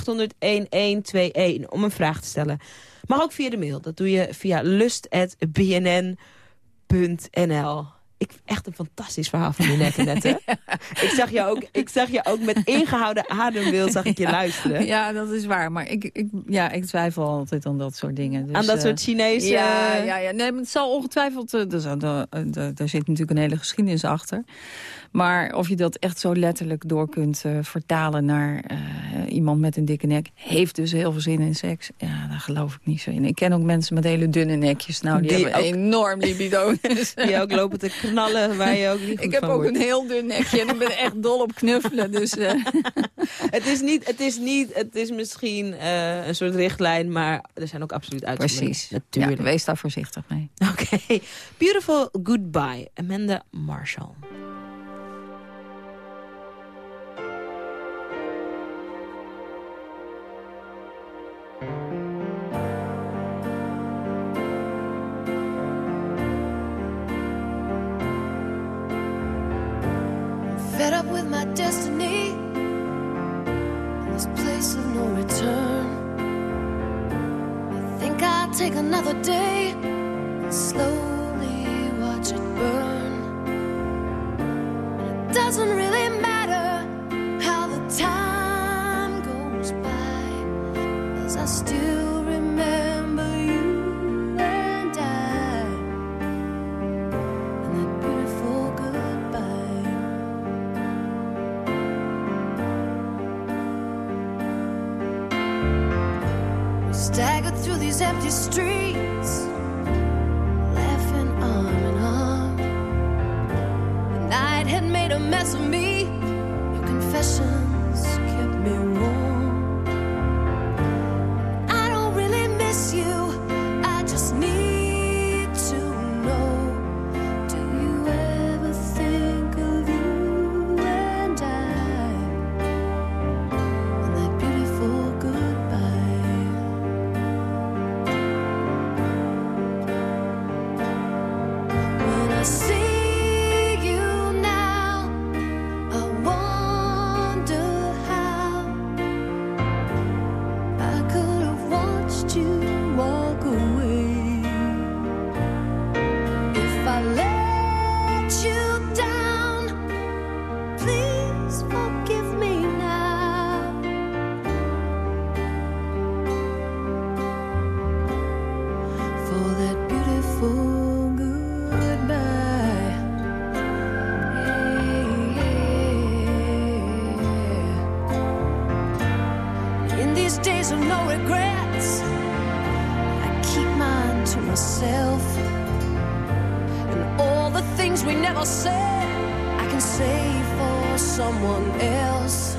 om een vraag te stellen. Maar ook via de mail, dat doe je via lust.bnn.nl. Ik, echt een fantastisch verhaal van die nekken net, hè? ik, zag je ook, ik zag je ook met ingehouden adembeeld zag ik je luisteren. Ja, dat is waar. Maar ik, ik, ja, ik twijfel altijd aan dat soort dingen. Dus, Aan dat eh, soort Chinese... Ja, ja, ja. Nee, maar het zal ongetwijfeld... eh, er- Daar zit natuurlijk een hele geschiedenis achter. Maar of je dat echt zo letterlijk door kunt eh, vertalen naar eh, iemand met een dikke nek... heeft dus heel veel zin in seks. Ja, daar geloof ik niet zo in. Ik ken ook mensen met hele dunne nekjes. Nou, die, Die hebben ook- enorm libido. Die ook lopen te knallen waar je ook niet ik heb ook wordt. een heel dun nekje en ik ben echt dol op knuffelen. Dus, eh, Het is niet, het is niet, het is misschien een soort richtlijn, maar er zijn ook absoluut uitzonderingen. precies. Natuurlijk. Ja, wees daar voorzichtig mee. Oké. Beautiful Goodbye, Amanda Marshall. Destiny, this place of no return. I think I'll take another day and slowly regrets. I keep mine to myself. And all the things we never said, I can say for someone else.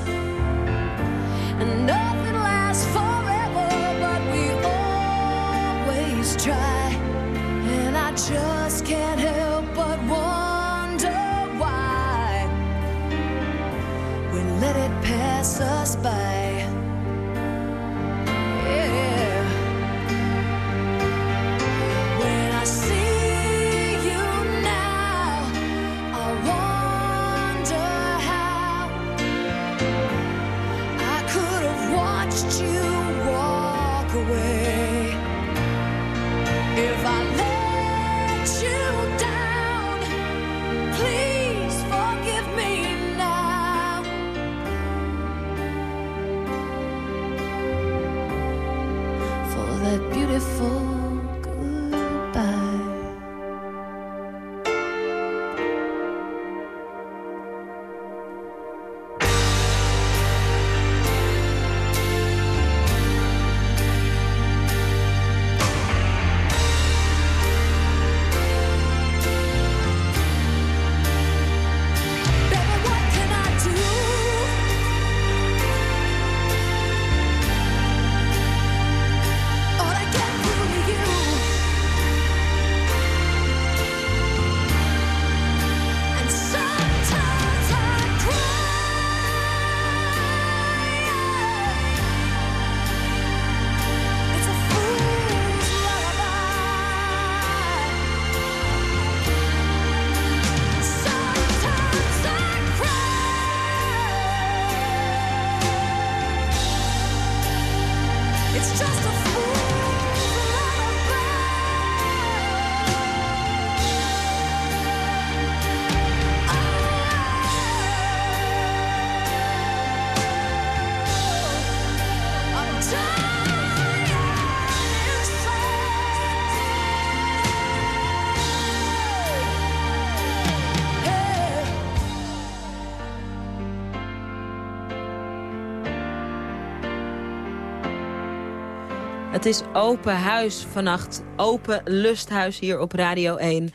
Het is open huis vannacht. Open lusthuis hier op Radio 1.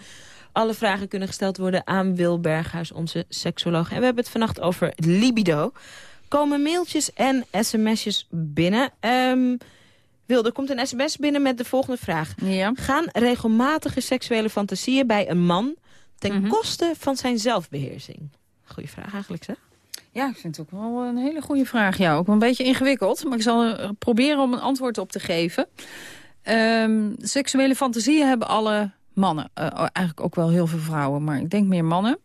Alle vragen kunnen gesteld worden aan Wil Berghuis, onze seksoloog. En we hebben het vannacht over libido. Komen mailtjes en sms'jes binnen. Ehm Wil, er komt een sms binnen met de volgende vraag. Gaan regelmatige seksuele fantasieën bij een man... ten koste van zijn zelfbeheersing? Goeie vraag eigenlijk, zeg. Ja, ik vind het ook wel een hele goede vraag. Ja, ook wel een beetje ingewikkeld. Maar ik zal er proberen om een antwoord op te geven. Ehm, seksuele fantasieën hebben alle mannen. Eh, eigenlijk ook wel heel veel vrouwen, maar ik denk meer mannen.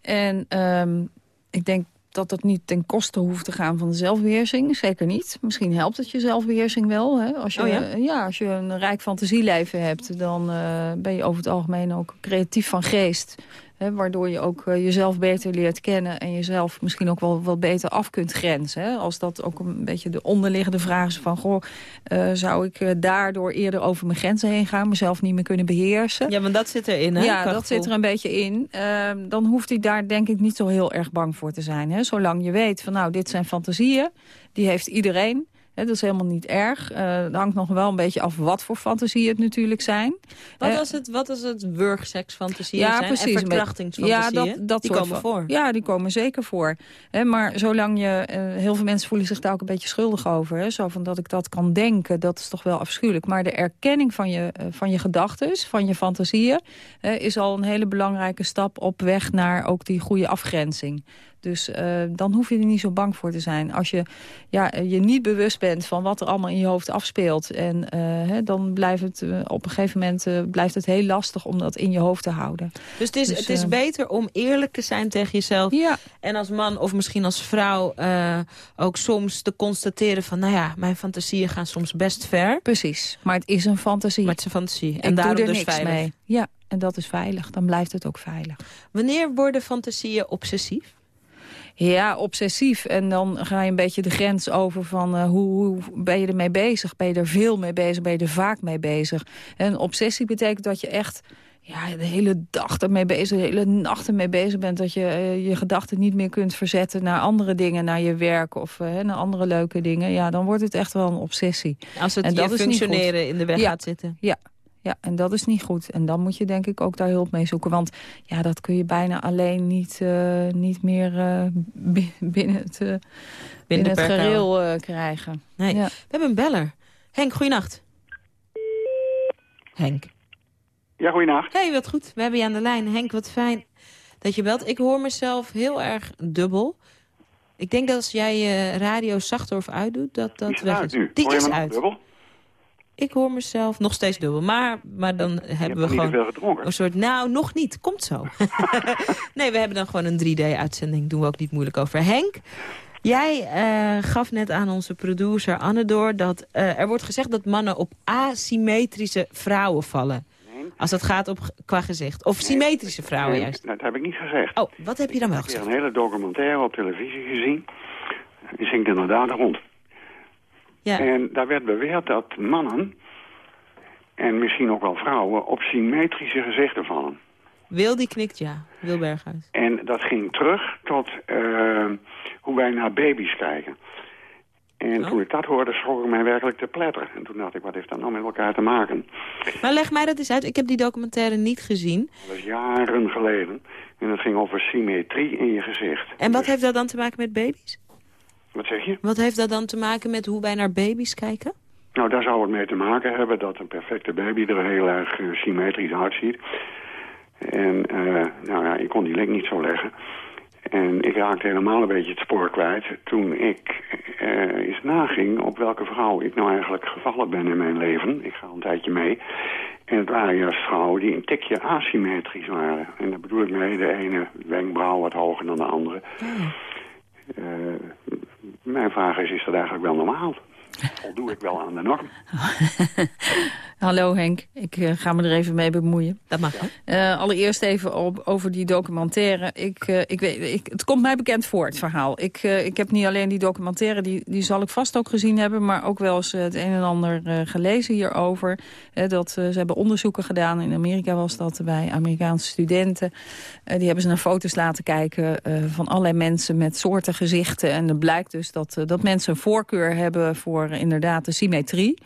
En ehm, ik denk dat dat niet ten koste hoeft te gaan van de zelfbeheersing. Zeker niet. Misschien helpt het je zelfbeheersing wel. Hè? Als, je, Oh ja? ja? als je een rijk fantasieleven hebt... dan eh, ben je over het algemeen ook creatief van geest. Hè? Waardoor je ook eh, jezelf beter leert kennen... en jezelf misschien ook wel wat beter af kunt grenzen. Hè? Als dat ook een beetje de onderliggende vraag is van... Goh, eh, zou ik eh, daardoor eerder over mijn grenzen heen gaan... mezelf niet meer kunnen beheersen? Ja, maar dat zit erin, hè? Ja, dat zit er een beetje in. Ehm, dan hoeft hij daar denk ik niet zo heel erg bang voor te zijn. Hè? Zolang je weet van nou, dit zijn fantasieën. Die heeft iedereen. Dat is helemaal niet erg. Eh het hangt nog wel een beetje af wat voor fantasieën het natuurlijk zijn. Wat was het, wat is het wurgseksfantasieën ja, zijn? precies. En Ja, dat, dat die komen van- voor. Ja, die komen zeker voor. Hè, maar zolang je... eh, heel veel mensen voelen zich daar ook een beetje schuldig over. Hè, zo van dat ik dat kan denken, dat is toch wel afschuwelijk. Maar de erkenning van je, van je gedachten, van je fantasieën... is al een hele belangrijke stap op weg naar ook die goede afgrenzing. Dus eh, dan hoef je er niet zo bang voor te zijn. Als je ja, je niet bewust bent van wat er allemaal in je hoofd afspeelt... En, eh, hè, dan blijft het eh, op een gegeven moment blijft het heel lastig om dat in je hoofd te houden. Dus het is, Dus, het is beter om eerlijk te zijn tegen jezelf. Ja. En als man of misschien als vrouw ook soms te constateren van... nou ja, mijn fantasieën gaan soms best ver. Precies, maar het is een fantasie. Maar het is een fantasie. En Ik daarom doe er dus niks veilig. mee. Ja, en dat is veilig. Dan blijft het ook veilig. Wanneer worden fantasieën obsessief? Ja, obsessief. En dan ga je een beetje de grens over van eh, hoe, hoe ben je ermee bezig? Ben je er veel mee bezig? Ben je er vaak mee bezig? En obsessie betekent dat je echt ja, de hele dag ermee bezig, de hele nacht ermee bezig bent... dat je eh, je gedachten niet meer kunt verzetten naar andere dingen, naar je werk... of eh, naar andere leuke dingen, ja, dan wordt het echt wel een obsessie. Als het En dat functioneren in de weg Ja. gaat zitten. Ja, ja, en dat is niet goed. En dan moet je denk ik ook daar hulp mee zoeken. Want ja, dat kun je bijna alleen niet, eh, niet meer eh, bi- binnen het, eh, binnen het gereel eh, krijgen. Nee. Ja. We hebben een beller. Henk, goeienacht. Henk. Ja, goeienacht. Hey, wat goed. We hebben je aan de lijn. Henk, wat fijn dat je belt. Ik hoor mezelf heel erg dubbel. Ik denk dat als jij je radio zachter of uitdoet, dat dat Die is weg uit is. nu. Die Hoor je is uit. dubbel? Ik hoor mezelf nog steeds dubbel. Maar, maar dan hebben we gewoon een soort... Nou, nog niet. Komt zo. nee, we hebben dan gewoon een 3D-uitzending. Doen we ook niet moeilijk over. Henk, jij eh, gaf net aan onze producer Anne door... dat eh, er wordt gezegd dat mannen op asymmetrische vrouwen vallen. Als het gaat op, qua gezicht. Of symmetrische vrouwen Nee, juist. Dat heb ik niet gezegd. Oh, wat heb je dan wel Ik heb gezegd? een hele documentaire op televisie gezien. Die zingt inderdaad rond. Ja. En daar werd beweerd dat mannen, en misschien ook wel vrouwen, op symmetrische gezichten vallen. Wil die knikt ja. Wil Berghuis. En dat ging terug tot eh, hoe wij naar baby's kijken. En Oh. toen ik dat hoorde, schrok ik mij werkelijk te pletter. En toen dacht ik, wat heeft dat nou met elkaar te maken? Maar leg mij dat eens uit. Ik heb die documentaire niet gezien. Dat is jaren geleden. En het ging over symmetrie in je gezicht. En wat heeft dat dan te maken met baby's? Wat zeg je? Wat heeft dat dan te maken met hoe wij naar baby's kijken? Nou, daar zou het mee te maken hebben dat een perfecte baby er heel erg eh, symmetrisch uitziet. En eh, nou ja, ik kon die link niet zo leggen. En ik raakte helemaal een beetje het spoor kwijt toen ik eh, eens naging op welke vrouw ik nou eigenlijk gevallen ben in mijn leven. Ik ga een tijdje mee. En het waren juist vrouwen die een tikje asymmetrisch waren. En daar bedoel ik mee, de ene wenkbrauw wat hoger dan de andere. Eh, mijn vraag is, is dat eigenlijk wel normaal? Voldoe ik wel aan de norm? Hallo Henk, ik eh, ga me er even mee bemoeien. Dat mag Eh, allereerst even op, over die documentaire. Ik, eh, ik weet, ik, het komt mij bekend voor, het verhaal. Ik, ik heb niet alleen die documentaire, die, die zal ik vast ook gezien hebben... maar ook wel eens het een en ander gelezen hierover. Dat, ze hebben onderzoeken gedaan, in Amerika was dat bij Amerikaanse studenten. Die hebben ze naar foto's laten kijken van allerlei mensen met soorten gezichten. En het blijkt dus dat, dat mensen een voorkeur hebben voor eh, inderdaad de symmetrie.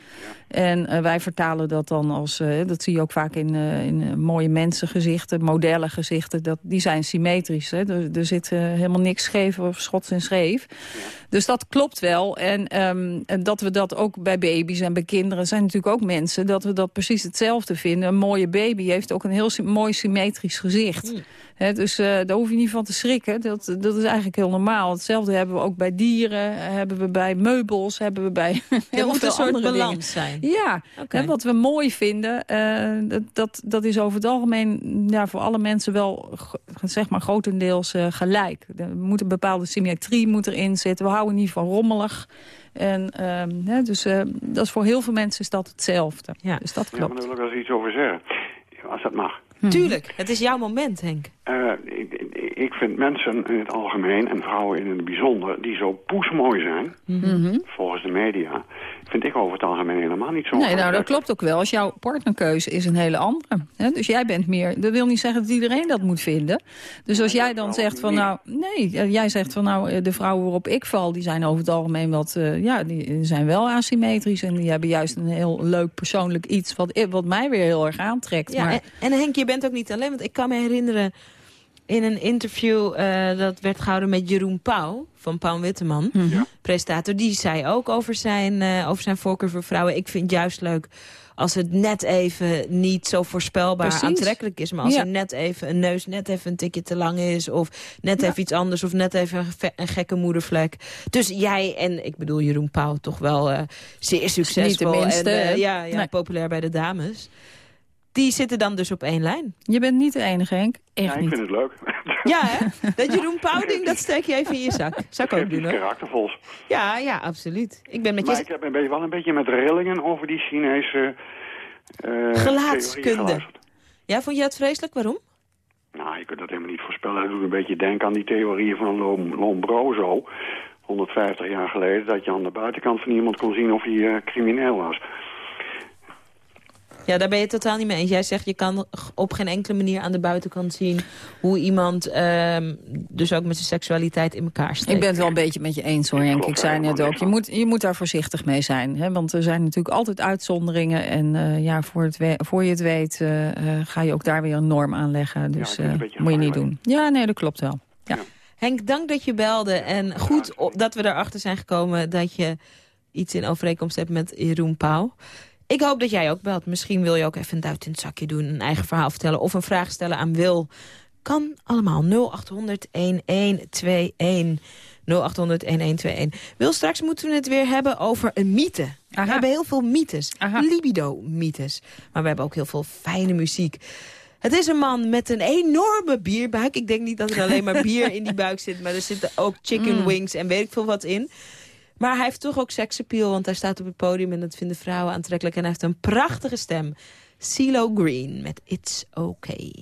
En eh, wij vertalen dat dan als, eh, dat zie je ook vaak in, in mooie mensengezichten, modellengezichten, dat, die zijn symmetrisch. Hè? Er, er zit helemaal niks scheef of schots en scheef. Dus dat klopt wel. En, ehm, en dat we dat ook bij baby's en bij kinderen zijn natuurlijk ook mensen, dat we dat precies hetzelfde vinden. Een mooie baby heeft ook een heel mooi symmetrisch gezicht. Hè, dus eh, daar hoef je niet van te schrikken. Dat, dat is eigenlijk heel normaal. Hetzelfde hebben we ook bij dieren, hebben we bij meubels, hebben we bij heel moet veel een soort andere balans dingen. zijn. Ja, hè, wat we mooi vinden, eh, dat, dat, is over het algemeen ja, voor alle mensen wel zeg maar grotendeels eh, gelijk. Er moet een bepaalde symmetrie moet erin zitten. We houden niet van rommelig. En, ehm, hè, dus eh, dat is voor heel veel mensen is dat hetzelfde. Dus dat Ja, maar klopt. daar wil ik wel eens iets over zeggen. Als dat mag. Tuurlijk, het is jouw moment, Henk. Eh, ik, ik- vind mensen in het algemeen en vrouwen in het bijzonder... die zo poesmooi zijn, Mhm. volgens de media... vind ik over het algemeen helemaal niet zo... Nee, nou dat klopt ook wel. Als jouw partnerkeuze is een hele andere. Hè? Dus jij bent meer... Dat wil niet zeggen dat iedereen dat moet vinden. Dus als jij dan zegt van nou... Nee, eh, jij zegt van nou eh, de vrouwen waarop ik val... die zijn over het algemeen wat... eh, ja, die zijn wel asymmetrisch. En die hebben juist een heel leuk persoonlijk iets... wat, wat mij weer heel erg aantrekt. Ja, maar, en, en Henk, je bent ook niet alleen. Want ik kan me herinneren in een interview eh, dat werd gehouden met Jeroen Pauw van Pauw Witteman, Mhm. presentator. Die zei ook over zijn, eh, over zijn voorkeur voor vrouwen. Ik vind juist leuk als het net even niet zo voorspelbaar Precies. aantrekkelijk is. Maar als Ja. er net even een neus net even een tikje te lang is. Of net even iets anders. Of net even een, gekke moedervlek. Dus jij en, ik bedoel Jeroen Pauw, toch wel eh, zeer succesvol. minste, en, ja, ja Nee. populair bij de dames. Die zitten dan dus op één lijn. Je bent niet de enige, Henk. Echt Ja, ik niet. vind het leuk. Ja, hè? Dat Jeroen Pauw ding, dat steek je even in je zak. Zou ik ook doen, hoor. karaktervols. Ja, ja, absoluut. Ik ben met Maar je... ik heb een beetje, wel een beetje met rillingen over die Chinese... eh, theorie Gelaatskunde. geluisterd. Ja, vond je het vreselijk? Waarom? Nou, je kunt dat helemaal niet voorspellen. Dat doet een beetje denken aan die theorieën van Lom- Lombroso. 150 jaar geleden. Dat je aan de buitenkant van iemand kon zien of hij eh, crimineel was. Ja, daar ben je totaal niet mee eens. Jij zegt je kan op geen enkele manier aan de buitenkant zien... hoe iemand ehm, dus ook met zijn seksualiteit in elkaar steekt. Ik ben het wel een beetje met je eens hoor, Henk. Ik zei net ook, je moet, je moet daar voorzichtig mee zijn. Hè? Want er zijn natuurlijk altijd uitzonderingen. En eh, ja, voor, het voor je het weet eh, eh, ga je ook daar weer een norm. Dus het een eh, beetje moet je niet doen. Ja, nee, dat klopt wel. Ja. Henk, dank dat je belde. En goed dat we erachter zijn gekomen dat je iets in overeenkomst hebt met Jeroen Pauw. Ik hoop dat jij ook belt. Misschien wil je ook even een duit in het zakje doen, een eigen verhaal vertellen... of een vraag stellen aan Wil. Kan allemaal 0800-1121. 0800-1121. Wil, straks moeten we het weer hebben over een mythe. We hebben heel veel mythes. Libido-mythes. Maar we hebben ook heel veel fijne muziek. Het is een man met een enorme bierbuik. Ik denk niet dat er alleen maar bier in die buik zit... maar er zitten ook chicken Mm. wings en weet ik veel wat in. Maar hij heeft toch ook seksappeal, want hij staat op het podium... en dat vinden vrouwen aantrekkelijk. En hij heeft een prachtige stem. CeeLo Green met It's Okay.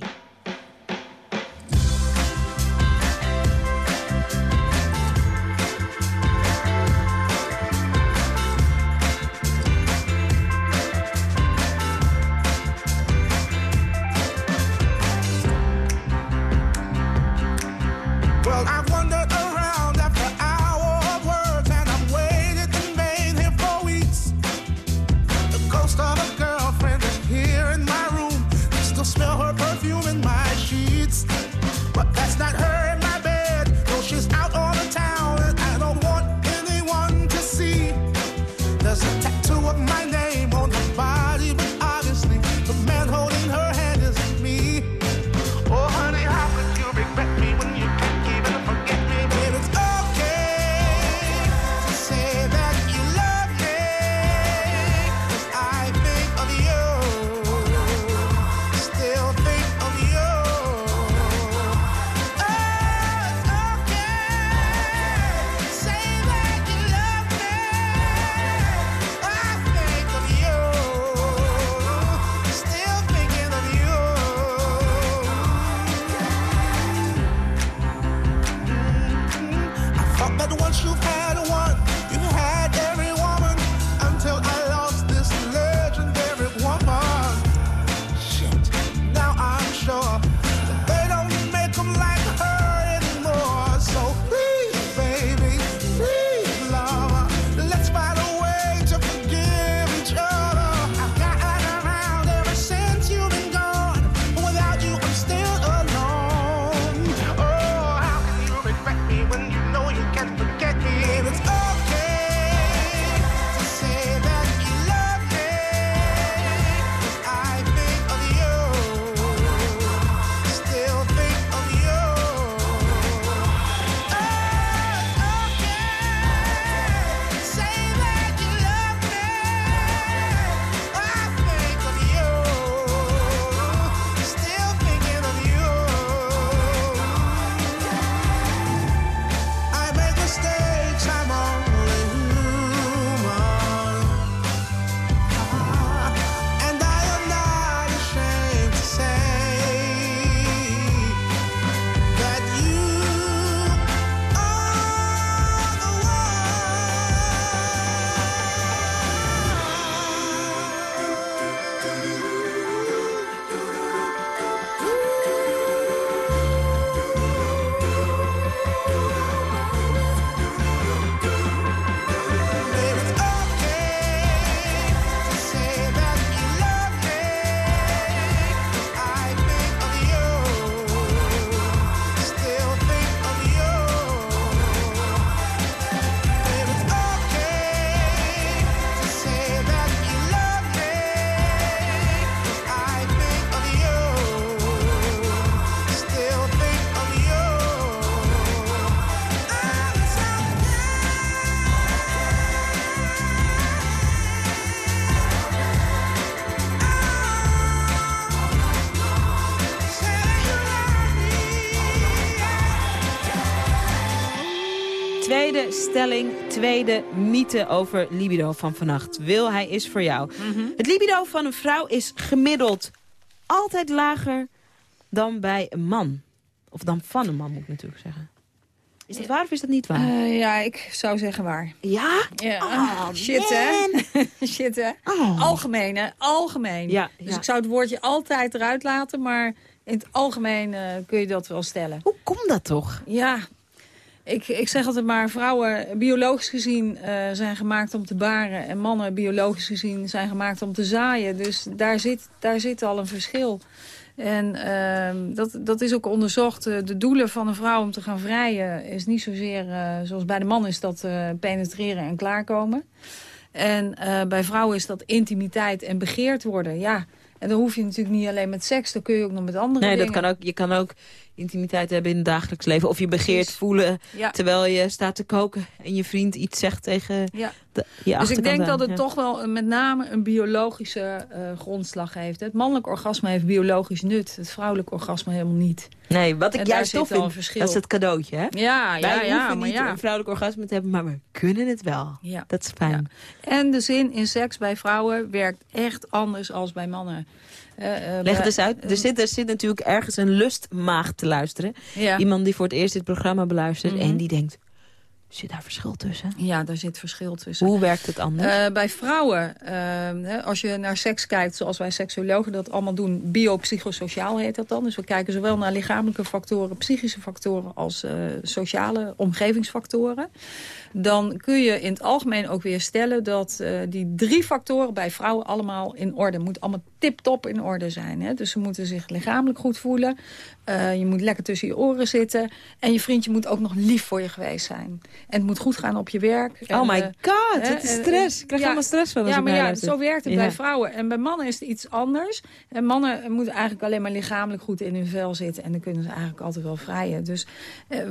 Stelling, tweede mythe over libido van vannacht. Wil hij is voor jou. Het libido van een vrouw is gemiddeld altijd lager dan bij een man. Of dan van een man, moet ik natuurlijk zeggen. Is dat waar of is dat niet waar? Eh, ja, ik zou zeggen waar. Ja? Ja. Oh, Shit, hè? Shit, hè? Algemeen, hè? Algemeen. Ja, dus ja. ik zou het woordje altijd eruit laten, maar in het algemeen eh, kun je dat wel stellen. Hoe komt dat toch? Ja, ik, ik zeg altijd maar, vrouwen biologisch gezien eh, zijn gemaakt om te baren... en mannen biologisch gezien zijn gemaakt om te zaaien. Dus daar zit, daar zit al een verschil. En ehm, dat, dat is ook onderzocht. Eh, De doelen van een vrouw om te gaan vrijen is niet zozeer... eh, zoals bij de man is dat penetreren en klaarkomen. En bij vrouwen is dat intimiteit en begeerd worden. Ja, en dan hoef je natuurlijk niet alleen met seks. Dan kun je ook nog met andere Nee, dingen. dat kan ook, je kan ook intimiteit hebben in het dagelijks leven. Of je begeert Precies. voelen Ja. terwijl je staat te koken... en je vriend iets zegt tegen Ja. de, je Dus ik denk aan. dat het Ja. toch wel met name een biologische eh, grondslag heeft. Het mannelijk orgasme heeft biologisch nut. Het vrouwelijk orgasme helemaal niet. Nee, wat ik En juist tof vind, verschil. dat is het cadeautje, hè? Ja, ja, Wij ja, hoeven maar niet ja. een vrouwelijk orgasme te hebben, maar we kunnen het wel. Ja. Dat is fijn. En de zin in seks bij vrouwen werkt echt anders als bij mannen. Eh, eh, Leg het eens uit. Er zit, er zit natuurlijk ergens een lustmaag te luisteren. Ja. Iemand die voor het eerst dit programma beluistert Mhm. en die denkt... Zit daar verschil tussen? Ja, daar zit verschil tussen. Hoe werkt het anders? Eh, bij vrouwen, eh, hè, als je naar seks kijkt zoals wij seksuologen dat allemaal doen... biopsychosociaal heet dat dan. Dus we kijken zowel naar lichamelijke factoren, psychische factoren... als eh, sociale omgevingsfactoren. Dan kun je in het algemeen ook weer stellen dat eh, die drie factoren bij vrouwen allemaal in orde... moet allemaal tip-top in orde zijn. Hè? Dus ze moeten zich lichamelijk goed voelen. Eh, je moet lekker tussen je oren zitten. En je vriendje moet ook nog lief voor je geweest zijn. En het moet goed gaan op je werk. Oh my eh, god, het is stress. Ik krijg ja, allemaal stress van als Ja, maar ja, zo werkt het Ja. bij vrouwen. En bij mannen is het iets anders. En mannen moeten eigenlijk alleen maar lichamelijk goed in hun vel zitten. En dan kunnen ze eigenlijk altijd wel vrijen. Dus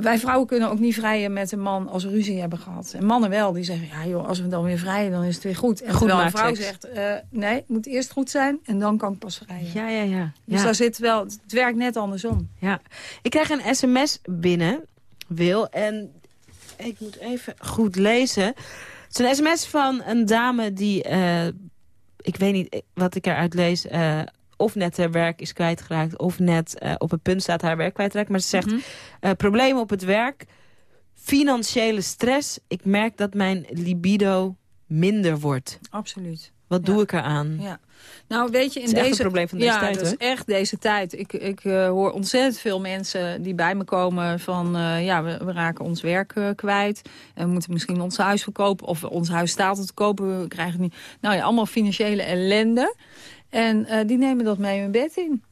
wij vrouwen kunnen ook niet vrijen met een man als we ruzie hebben gehad. En mannen wel, die zeggen, ja joh, als we dan weer vrijen, dan is het weer goed. En Goed terwijl een vrouw seks. zegt, eh, nee, het moet eerst goed zijn en dan kan ik pas vrijen. Ja, ja, ja. Dus ja. daar zit wel, het werkt net andersom. Ja. Ik krijg een sms binnen, Wil. En ik moet even goed lezen. Het is een sms van een dame die... eh, ik weet niet wat ik eruit lees... eh, of net haar werk is kwijtgeraakt... of net eh, op het punt staat haar werk kwijtgeraakt. Maar ze zegt, eh, problemen op het werk... financiële stress. Ik merk dat mijn libido minder wordt. Absoluut. Wat doe ik eraan? Ja. Nou, weet je, in deze probleem van deze ja, tijd, dat is echt deze tijd. Ik, ik eh, hoor ontzettend veel mensen die bij me komen van... eh, ja, we, we raken ons werk eh, kwijt. En we moeten misschien ons huis verkopen. Of ons huis staat te kopen. We krijgen niet... Nou ja, allemaal financiële ellende. En die nemen dat mee hun bed in.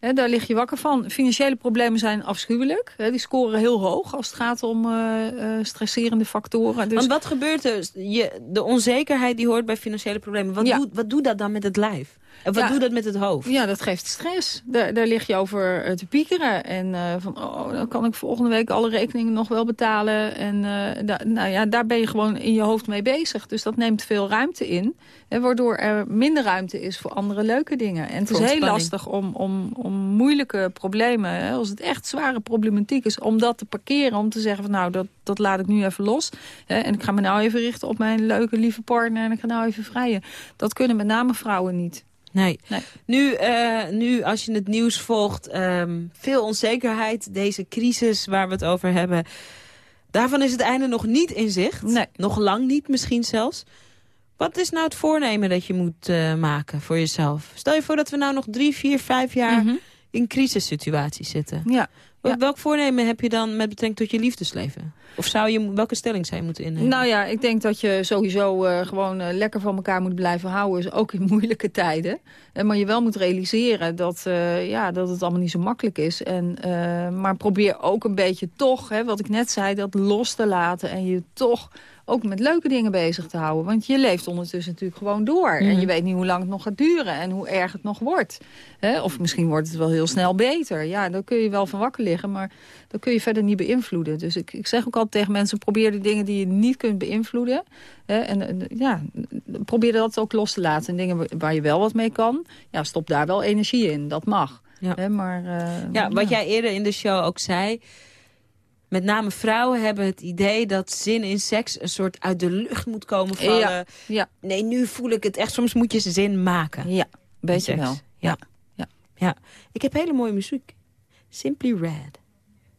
Daar lig je wakker van. Financiële problemen zijn afschuwelijk. Die scoren heel hoog als het gaat om eh, stresserende factoren. Dus Want wat gebeurt er? Je, de onzekerheid die hoort bij financiële problemen. Wat, Ja. doet, wat doet dat dan met het lijf? En wat Ja. doet dat met het hoofd? Ja, dat geeft stress. Daar, daar lig je over eh, te piekeren. En eh, van, oh, dan kan ik volgende week alle rekeningen nog wel betalen. En eh, da- nou ja, daar ben je gewoon in je hoofd mee bezig. Dus dat neemt veel ruimte in. Hè, waardoor er minder ruimte is voor andere leuke dingen. En het is heel lastig om, om, om moeilijke problemen, hè, als het echt zware problematiek is, om dat te parkeren. Om te zeggen van nou, dat, dat laat ik nu even los. Hè, en ik ga me nou even richten op mijn leuke, lieve partner. En ik ga nou even vrijen. Dat kunnen met name vrouwen niet. Nee. Nee. Nu, eh, nu, als je het nieuws volgt, ehm, veel onzekerheid. Deze crisis waar we het over hebben. Daarvan is het einde nog niet in zicht. Nee. Nog lang niet misschien zelfs. Wat is nou het voornemen dat je moet eh, maken voor jezelf? Stel je voor dat we nou nog drie, vier, vijf jaar Mhm. In crisissituaties zitten. Ja. Wel- Welk voornemen heb je dan met betrekking tot je liefdesleven? Of zou je, welke stelling zou je moeten innemen? Nou ja, ik denk dat je sowieso eh, gewoon eh, lekker van elkaar moet blijven houden. Ook in moeilijke tijden. Eh, maar je wel moet realiseren dat, ja, dat het allemaal niet zo makkelijk is. En, maar probeer ook een beetje toch, hè, wat ik net zei, dat los te laten. En je toch ook met leuke dingen bezig te houden. Want je leeft ondertussen natuurlijk gewoon door. En Mhm. je weet niet hoe lang het nog gaat duren en hoe erg het nog wordt. Of misschien wordt het wel heel snel beter. Ja, dan kun je wel van wakker liggen, maar dat kun je verder niet beïnvloeden. Dus ik, ik zeg ook altijd tegen mensen, probeer de dingen die je niet kunt beïnvloeden. En ja, probeer dat ook los te laten. En dingen wa- waar je wel wat mee kan, ja, stop daar wel energie in. Dat mag. Ja. Maar, eh, Ja, wat jij eerder in de show ook zei... met name vrouwen hebben het idee dat zin in seks... een soort uit de lucht moet komen vallen. Ja, ja. Nee, nu voel ik het echt. Soms moet je zin maken. Ja, beetje wel. Ja. Ja. ja. Ik heb hele mooie muziek. Simply Red.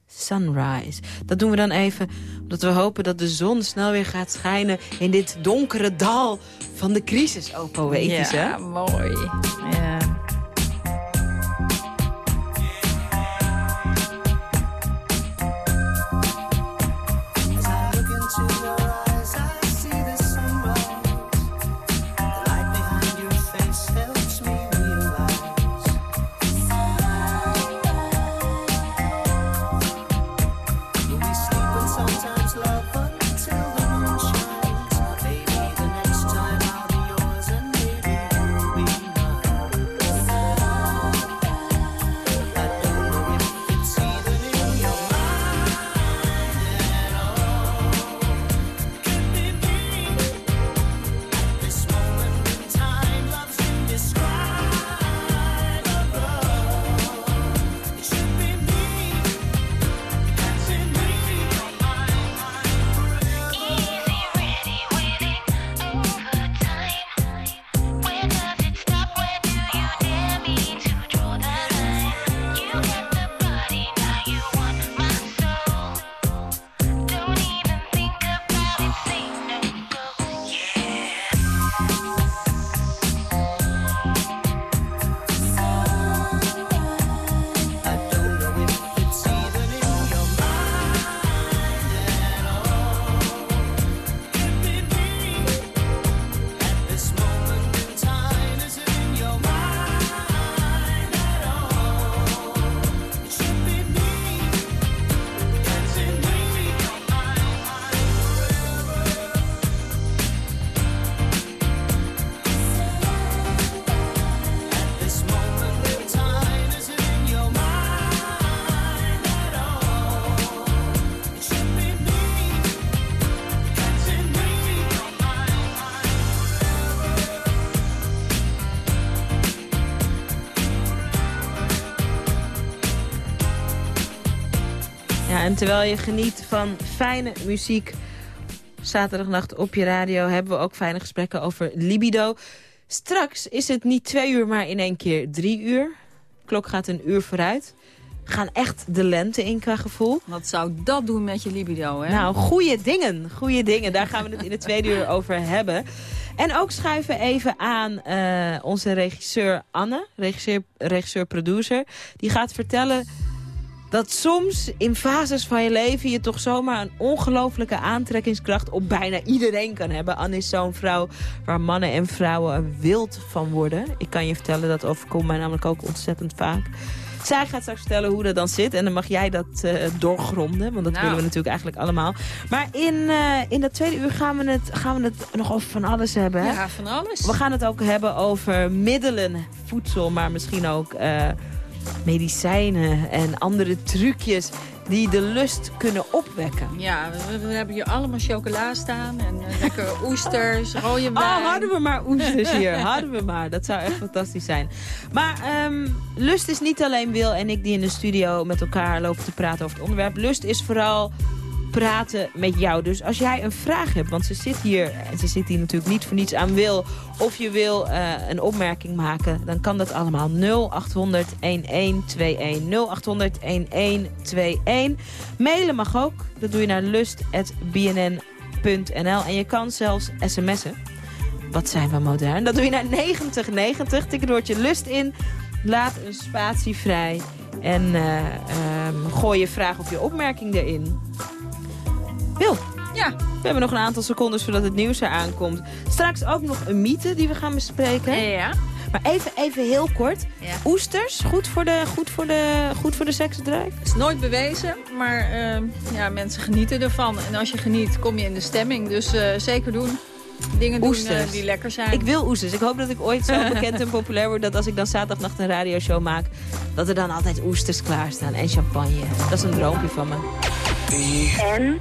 Sunrise. Dat doen we dan even omdat we hopen dat de zon snel weer gaat schijnen... in dit donkere dal van de crisis. Oh, poëtisch, hè? Ja, mooi. Ja. En terwijl je geniet van fijne muziek... zaterdagnacht op je radio hebben we ook fijne gesprekken over libido. Straks is het niet twee uur, maar in één keer drie uur. Klok gaat een uur vooruit. Gaan echt de lente in qua gevoel. Wat zou dat doen met je libido, hè? Nou, goede dingen, goede dingen. Daar gaan we het in de tweede uur over hebben. En ook schuiven even aan eh, onze regisseur Anne, regisseur, regisseur-producer. Die gaat vertellen dat soms in fases van je leven... je toch zomaar een ongelofelijke aantrekkingskracht op bijna iedereen kan hebben. Anne is zo'n vrouw waar mannen en vrouwen wild van worden. Ik kan je vertellen, dat overkomt mij namelijk ook ontzettend vaak. Zij gaat straks vertellen hoe dat dan zit. En dan mag jij dat eh, doorgronden. Want dat Nou. willen we natuurlijk eigenlijk allemaal. Maar in, eh, in dat tweede uur gaan we, het, gaan we het nog over van alles hebben. Hè? Ja, van alles. We gaan het ook hebben over middelen, voedsel, maar misschien ook eh, medicijnen en andere trucjes die de lust kunnen opwekken. Ja, we, we hebben hier allemaal chocola staan en eh, lekker oesters, rode wijn. Oh, hadden we maar oesters hier. hadden we maar. Dat zou echt fantastisch zijn. Maar ehm, lust is niet alleen Wil en ik die in de studio met elkaar lopen te praten over het onderwerp. Lust is vooral praten met jou. Dus als jij een vraag hebt, want ze zit hier, en ze zit hier natuurlijk niet voor niets aan Wil, of je wil eh, een opmerking maken, dan kan dat allemaal 0800 1121 0800 1121. Mailen mag ook. Dat doe je naar lust.bnn.nl en je kan zelfs sms'en. Wat zijn we modern. Dat doe je naar 9090. Tik het woordje lust in. Laat een spatie vrij. En eh, ehm, gooi je vraag of je opmerking erin. Wil. Ja. We hebben nog een aantal seconden voordat het nieuws eraan komt. Straks ook nog een mythe die we gaan bespreken. Ja. Maar even, even heel kort. Ja. Oesters, goed voor de, goed voor de, goed voor de seksdrive? is nooit bewezen, maar ehm, ja, mensen genieten ervan. En als je geniet, kom je in de stemming. Dus eh, zeker doen. Dingen doen eh, die lekker zijn. Ik wil oesters. Ik hoop dat ik ooit zo bekend en populair word... dat als ik dan zaterdagnacht een radioshow maak... dat er dan altijd oesters klaarstaan en champagne. Dat is een droompje van me. E En?